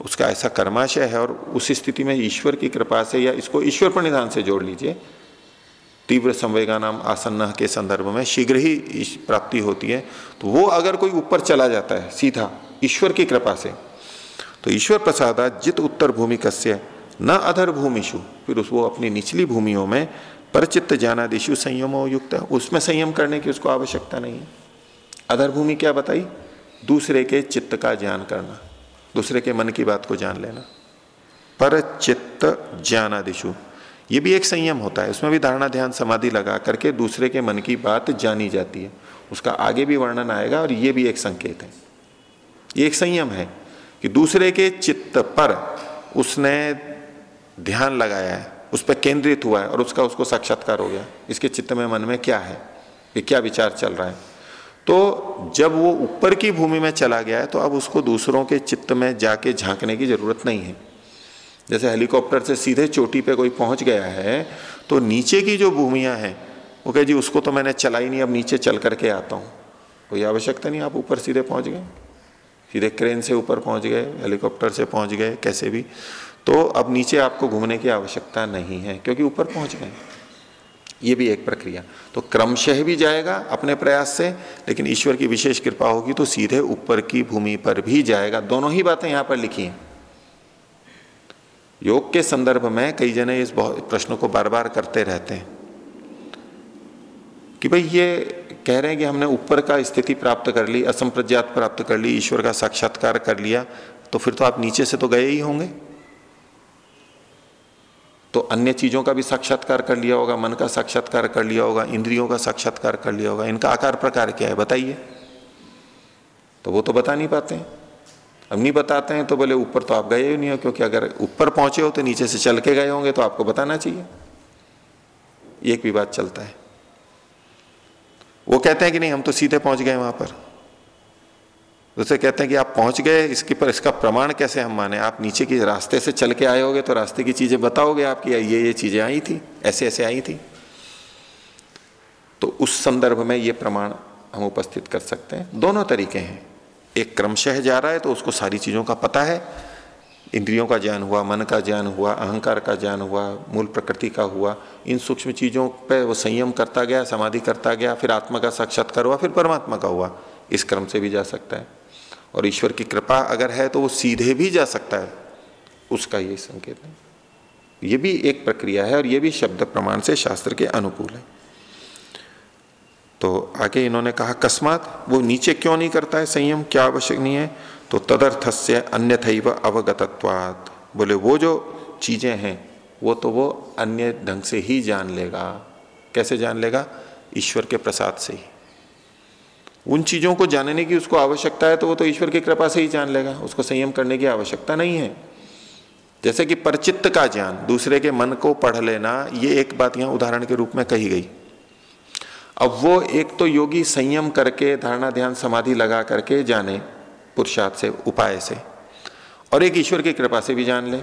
उसका ऐसा कर्माशय है और उस स्थिति में ईश्वर की कृपा से या इसको ईश्वर पर निधान से जोड़ लीजिए। तीव्र संवेगा नाम आसन्न के संदर्भ में शीघ्र ही प्राप्ति होती है। तो वो अगर कोई ऊपर चला जाता है, सीधा ईश्वर की कृपा से तो ईश्वर प्रसादा जित उत्तर भूमि कस्य न अधर भूमिशु फिर उस वो अपनी निचली भूमियों में परचित्त ज्ञानादिशु संयमो युक्त है। उसमें संयम करने की उसको आवश्यकता नहीं है। अधर भूमि क्या बताई? दूसरे के चित्त का ज्ञान करना। दूसरे के मन की बात को जान लेना। पर चित्त ज्ञानादिशु ये भी एक संयम होता है। उसमें भी धारणा, ध्यान, समाधि लगा करके दूसरे के मन की बात जानी जाती है। उसका आगे भी वर्णन आएगा और ये भी एक संकेत है। ये एक संयम है कि दूसरे के चित्त पर उसने ध्यान लगाया है, उस पर केंद्रित हुआ है और उसका उसको साक्षात्कार हो गया। इसके चित्त में मन में क्या है? ये क्या विचार चल रहा है? तो जब वो ऊपर की भूमि में चला गया है तो अब उसको दूसरों के चित्त में जाके झांकने की ज़रूरत नहीं है। जैसे हेलीकॉप्टर से सीधे चोटी पे कोई पहुँच गया है तो नीचे की जो भूमिया हैं, वो कहे, जी, उसको तो मैंने चलाई नहीं, अब नीचे चल करके आता हूँ। कोई आवश्यकता नहीं, आप ऊपर सीधे पहुँच गए। सीधे क्रेन से ऊपर पहुँच गए, हेलीकॉप्टर से पहुँच गए, कैसे भी। तो अब नीचे आपको घूमने की आवश्यकता नहीं है, क्योंकि ऊपर पहुँच गए। ये भी एक प्रक्रिया। तो क्रमशः भी जाएगा अपने प्रयास से, लेकिन ईश्वर की विशेष कृपा होगी तो सीधे ऊपर की भूमि पर भी जाएगा। दोनों ही बातें यहाँ पर लिखी हैं। योग के संदर्भ में कई जने इस प्रश्न को बार बार करते रहते हैं कि भाई ये कह रहे हैं कि हमने ऊपर का स्थिति प्राप्त कर ली, असंप्रज्ञात प्राप्त कर ली, ईश्वर का साक्षात्कार कर लिया तो फिर तो आप नीचे से तो गए ही होंगे। तो अन्य चीज़ों का भी साक्षात्कार कर लिया होगा, मन का साक्षात्कार कर लिया होगा, इंद्रियों का साक्षात्कार कर लिया होगा। इनका आकार प्रकार क्या है, बताइए। तो वो तो बता नहीं पाते हैं। अब नहीं बताते हैं तो बोले, ऊपर तो आप गए ही नहीं हो, क्योंकि अगर ऊपर पहुँचे हो तो नीचे से चल के गए होंगे तो आपको बताना चाहिए। एक भी बात चलता है। वो कहते हैं कि नहीं, हम तो सीधे पहुँच गए वहाँ पर। दूसरे कहते हैं कि आप पहुँच गए, इसके पर इसका प्रमाण कैसे हम माने? आप नीचे की रास्ते से चल के आए होगे तो रास्ते की चीज़ें बताओगे आपकी ये ये चीज़ें आई थी, ऐसे ऐसे आई थी। तो उस संदर्भ में ये प्रमाण हम उपस्थित कर सकते हैं। दोनों तरीके हैं। एक क्रमशः जा रहा है तो उसको सारी चीज़ों का पता है। इंद्रियों का ज्ञान हुआ, मन का ज्ञान हुआ, अहंकार का ज्ञान हुआ, मूल प्रकृति का हुआ, इन सूक्ष्म चीज़ों पे वो संयम करता गया, समाधि करता गया, फिर आत्मा का साक्षात्कार हुआ, फिर परमात्मा का हुआ। इस क्रम से भी जा सकता है। और ईश्वर की कृपा अगर है तो वो सीधे भी जा सकता है। उसका ये संकेत है। ये भी एक प्रक्रिया है और ये भी शब्द प्रमाण से शास्त्र के अनुकूल है। तो आगे इन्होंने कहा अकस्मात वो नीचे क्यों नहीं करता है संयम? क्या आवश्यक नहीं है? तो तदर्थ से अन्य अवगतत्वात। बोले, वो जो चीज़ें हैं, वो तो वो अन्य ढंग से ही जान लेगा। कैसे जान लेगा? ईश्वर के प्रसाद से ही। उन चीज़ों को जानने की उसको आवश्यकता है तो वो तो ईश्वर की कृपा से ही जान लेगा। उसको संयम करने की आवश्यकता नहीं है। जैसे कि परचित्त का ज्ञान, दूसरे के मन को पढ़ लेना, ये एक बात यहाँ उदाहरण के रूप में कही गई। अब वो एक तो योगी संयम करके, धारणा, ध्यान, समाधि लगा करके जाने, पुरुषार्थ से, उपाय से, और एक ईश्वर की कृपा से भी जान ले।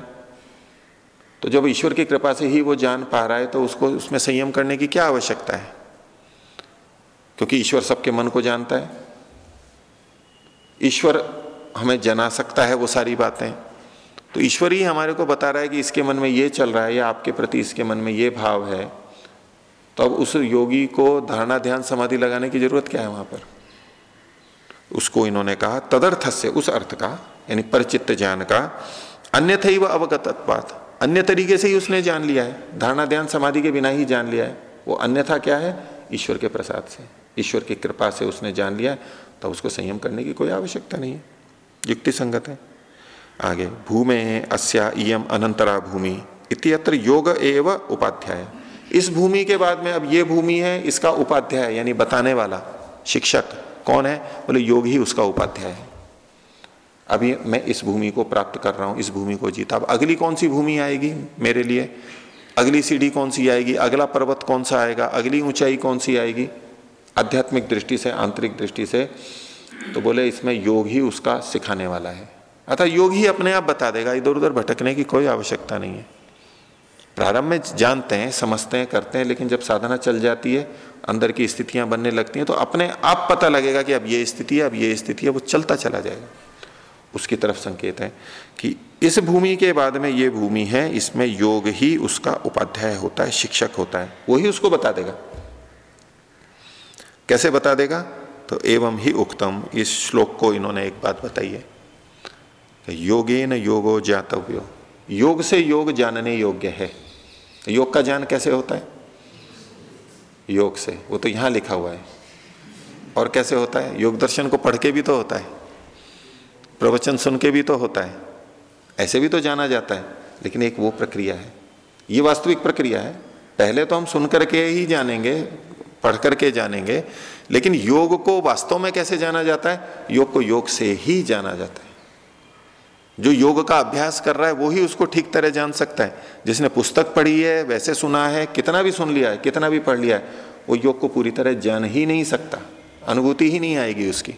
तो जब ईश्वर की कृपा से ही वो जान पा रहा है तो उसको उसमें संयम करने की क्या आवश्यकता है? क्योंकि ईश्वर सबके मन को जानता है। ईश्वर हमें जना सकता है वो सारी बातें। तो ईश्वर ही हमारे को बता रहा है कि इसके मन में ये चल रहा है या आपके प्रति इसके मन में ये भाव है। तो अब उस योगी को धारणा ध्यान समाधि लगाने की ज़रूरत क्या है वहाँ पर? उसको इन्होंने कहा तदर्थ से उस अर्थ का, यानी परिचित ज्ञान का अन्यथा ही वह अवगत अन्य तरीके से ही उसने जान लिया है। धारणा ध्यान समाधि के बिना ही जान लिया है। वो अन्यथा क्या है? ईश्वर के प्रसाद से। ईश्वर की कृपा से उसने जान लिया तो उसको संयम करने की कोई आवश्यकता नहीं है। युक्ति संगत है। आगे, भूमे अस्या इयम अनंतरा भूमि, इत्यत्र योग एव उपाध्याय। इस भूमि के बाद में अब ये भूमि है, इसका उपाध्याय, यानी बताने वाला शिक्षक कौन है? बोले, योग ही उसका उपाध्याय है। अभी मैं इस भूमि को प्राप्त कर रहा हूँ, इस भूमि को जीता। अब अगली कौन सी भूमि आएगी मेरे लिए? अगली सीढ़ी कौन सी आएगी? अगला पर्वत कौन सा आएगा? अगली ऊंचाई कौन सी आएगी? आध्यात्मिक दृष्टि से, आंतरिक दृष्टि से तो बोले, इसमें योग ही उसका सिखाने वाला है। अतः योग ही अपने आप बता देगा इधर उधर भटकने की कोई आवश्यकता नहीं है। प्रारंभ में जानते हैं, समझते हैं, करते हैं, लेकिन जब साधना चल जाती है, अंदर की स्थितियाँ बनने लगती हैं तो अपने आप पता लगेगा कि अब ये स्थिति है, अब ये स्थिति है, वो चलता चला जाएगा। उसकी तरफ़ संकेत है कि इस भूमि के बाद में ये भूमि है, इसमें योग ही उसका उपाध्याय होता है, शिक्षक होता है वही उसको बता देगा। कैसे बता देगा? तो एवं ही उक्तम, इस श्लोक को इन्होंने एक बात बताई है। योगे न योगो जातव्यो योग से योग जानने योग्य है। योग का ज्ञान कैसे होता है? योग से। वो तो यहाँ लिखा हुआ है। और कैसे होता है? योग दर्शन को पढ़ के भी तो होता है। प्रवचन सुन के भी तो होता है। ऐसे भी तो जाना जाता है। लेकिन एक वो प्रक्रिया है। ये वास्तविक प्रक्रिया है। पहले तो हम सुन करके ही जानेंगे। पढ़ करके जानेंगे, लेकिन योग को वास्तव में कैसे जाना जाता है? योग को योग से ही जाना जाता है। जो योग का अभ्यास कर रहा है, वो ही उसको ठीक तरह जान सकता है। जिसने पुस्तक पढ़ी है, वैसे सुना है, कितना भी सुन लिया है, कितना भी पढ़ लिया है, वो योग को पूरी तरह जान ही नहीं सकता। अनुभूति ही नहीं आएगी उसकी।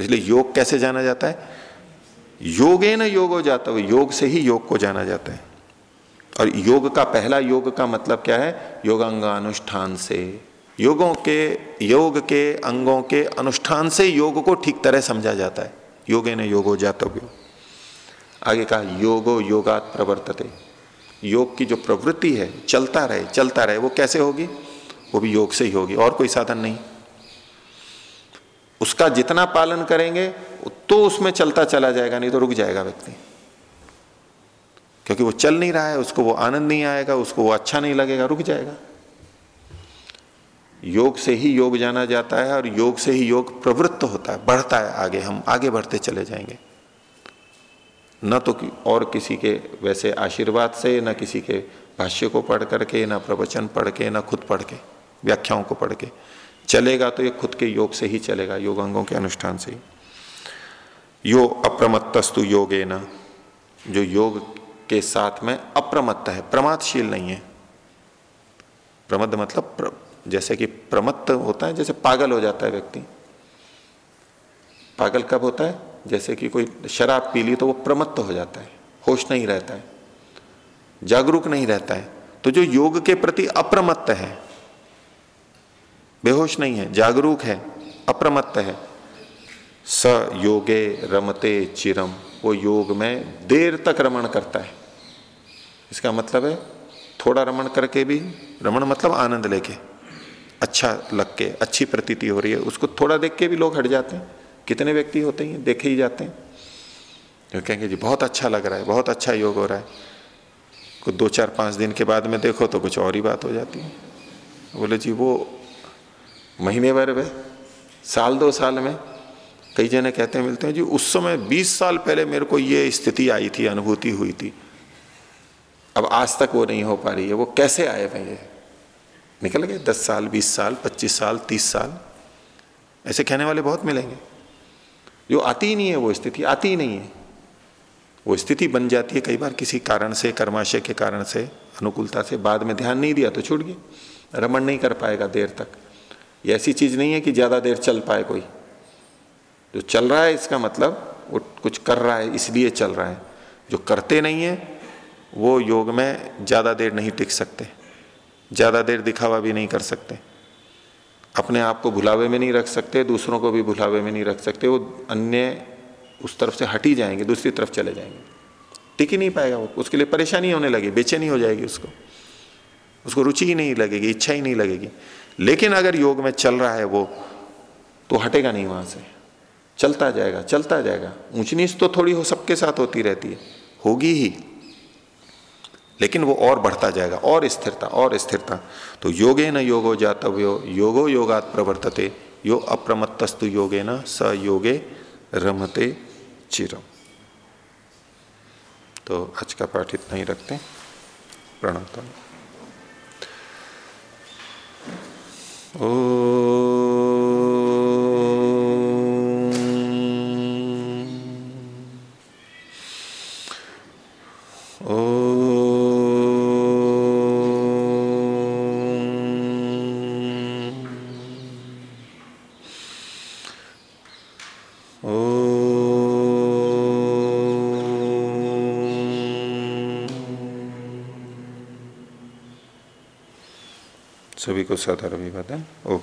इसलिए योग कैसे जाना जाता है? योगे न योग हो जाता है योग से ही योग को जाना जाता है। और योग का पहला योग का मतलब क्या है? योगांगानुष्ठान से। योगों के, योग के अंगों के अनुष्ठान से योग को ठीक तरह समझा जाता है। योगे ने योगो हो जाता आगे कहा, योगो योगात प्रवर्तते। योग की जो प्रवृत्ति है, चलता रहे चलता रहे, वो कैसे होगी? वो भी योग से ही होगी, और कोई साधन नहीं। उसका जितना पालन करेंगे तो उसमें चलता चला जाएगा, नहीं तो रुक जाएगा व्यक्ति। क्योंकि वो चल नहीं रहा है, उसको वो आनंद नहीं आएगा, उसको वो अच्छा नहीं लगेगा, रुक जाएगा। योग से ही योग जाना जाता है और योग से ही योग प्रवृत्त होता है, बढ़ता है आगे, हम आगे बढ़ते चले जाएँगे। न तो कि, और किसी के वैसे आशीर्वाद से, न किसी के भाष्य को पढ़ करके, न प्रवचन पढ़ के, न खुद पढ़ के, व्याख्याओं को पढ़ के। चलेगा तो ये खुद के योग से ही चलेगा, योग अंगों के अनुष्ठान से ही। यो अप्रमत्तस्तु योगे न जो योग के साथ में अप्रमत्त है प्रमादशील नहीं है। प्रमद मतलब प्र, जैसे कि प्रमत्त होता है जैसे पागल हो जाता है व्यक्ति। पागल कब होता है? जैसे कि कोई शराब पी ली तो वो प्रमत्त हो जाता है होश नहीं रहता है जागरूक नहीं रहता है। तो जो योग के प्रति अप्रमत्त है बेहोश नहीं है जागरूक है अप्रमत्त है स योगे रमते चिरम। वो योग में देर तक रमण करता है। इसका मतलब है, थोड़ा रमण करके भी, रमण मतलब आनंद लेके अच्छा लग के अच्छी प्रतीति हो रही है, उसको थोड़ा देख के भी लोग हट जाते हैं। कितने व्यक्ति होते हैं देखे ही जाते हैं। जो कहेंगे, जी, बहुत अच्छा लग रहा है, बहुत अच्छा योग हो रहा है। कुछ दो चार पाँच दिन के बाद में देखो तो कुछ और ही बात हो जाती है। बोले, जी, वो महीने भर में, साल दो साल में कई जने कहते हैं, मिलते हैं, जी, उस समय बीस साल पहले मेरे को ये स्थिति आई थी, अनुभूति हुई थी। अब आज तक वो नहीं हो पा रही है। वो कैसे आए भाई ये? निकल गए दस साल, बीस साल, पच्चीस साल, तीस साल। ऐसे कहने वाले बहुत मिलेंगे। जो आती ही नहीं है वो स्थिति, आती ही नहीं है। वो स्थिति बन जाती है कई बार किसी कारण से, कर्माशय के कारण से, अनुकूलता से। बाद में ध्यान नहीं दिया तो छूट गई। रमण नहीं कर पाएगा देर तक। ये ऐसी चीज़ नहीं है कि ज़्यादा देर चल पाए कोई। जो चल रहा है इसका मतलब वो कुछ कर रहा है, इसलिए चल रहा है। जो करते नहीं है, वो योग में ज़्यादा देर नहीं टिक सकते, ज़्यादा देर दिखावा भी नहीं कर सकते। अपने आप को भुलावे में नहीं रख सकते, दूसरों को भी भुलावे में नहीं रख सकते, वो अन्य उस तरफ़ से हट ही जाएँगे, दूसरी तरफ़ चले जाएँगे। टिक ही नहीं पाएगा वो, उसके लिए परेशानी होने लगी बेचैनी हो जाएगी उसको। उसको रुचि ही नहीं लगेगी, इच्छा ही नहीं लगेगी। लेकिन अगर योग में चल रहा है वो तो हटेगा नहीं वहाँ से। चलता जाएगा चलता जाएगा। ऊंच नीच तो थोड़ी हो, सबके साथ होती रहती है। होगी ही। लेकिन वो और बढ़ता जाएगा, और स्थिरता और स्थिरता। तो योगे न योगो जातव्यो, योगो योगात प्रवर्तते, यो अप्रमत्तस्तु योगे न, स योगे रमते चिरम। तो आज का पाठ इतना ही रखते प्रणता ओ को साधारण अभिवादन ओम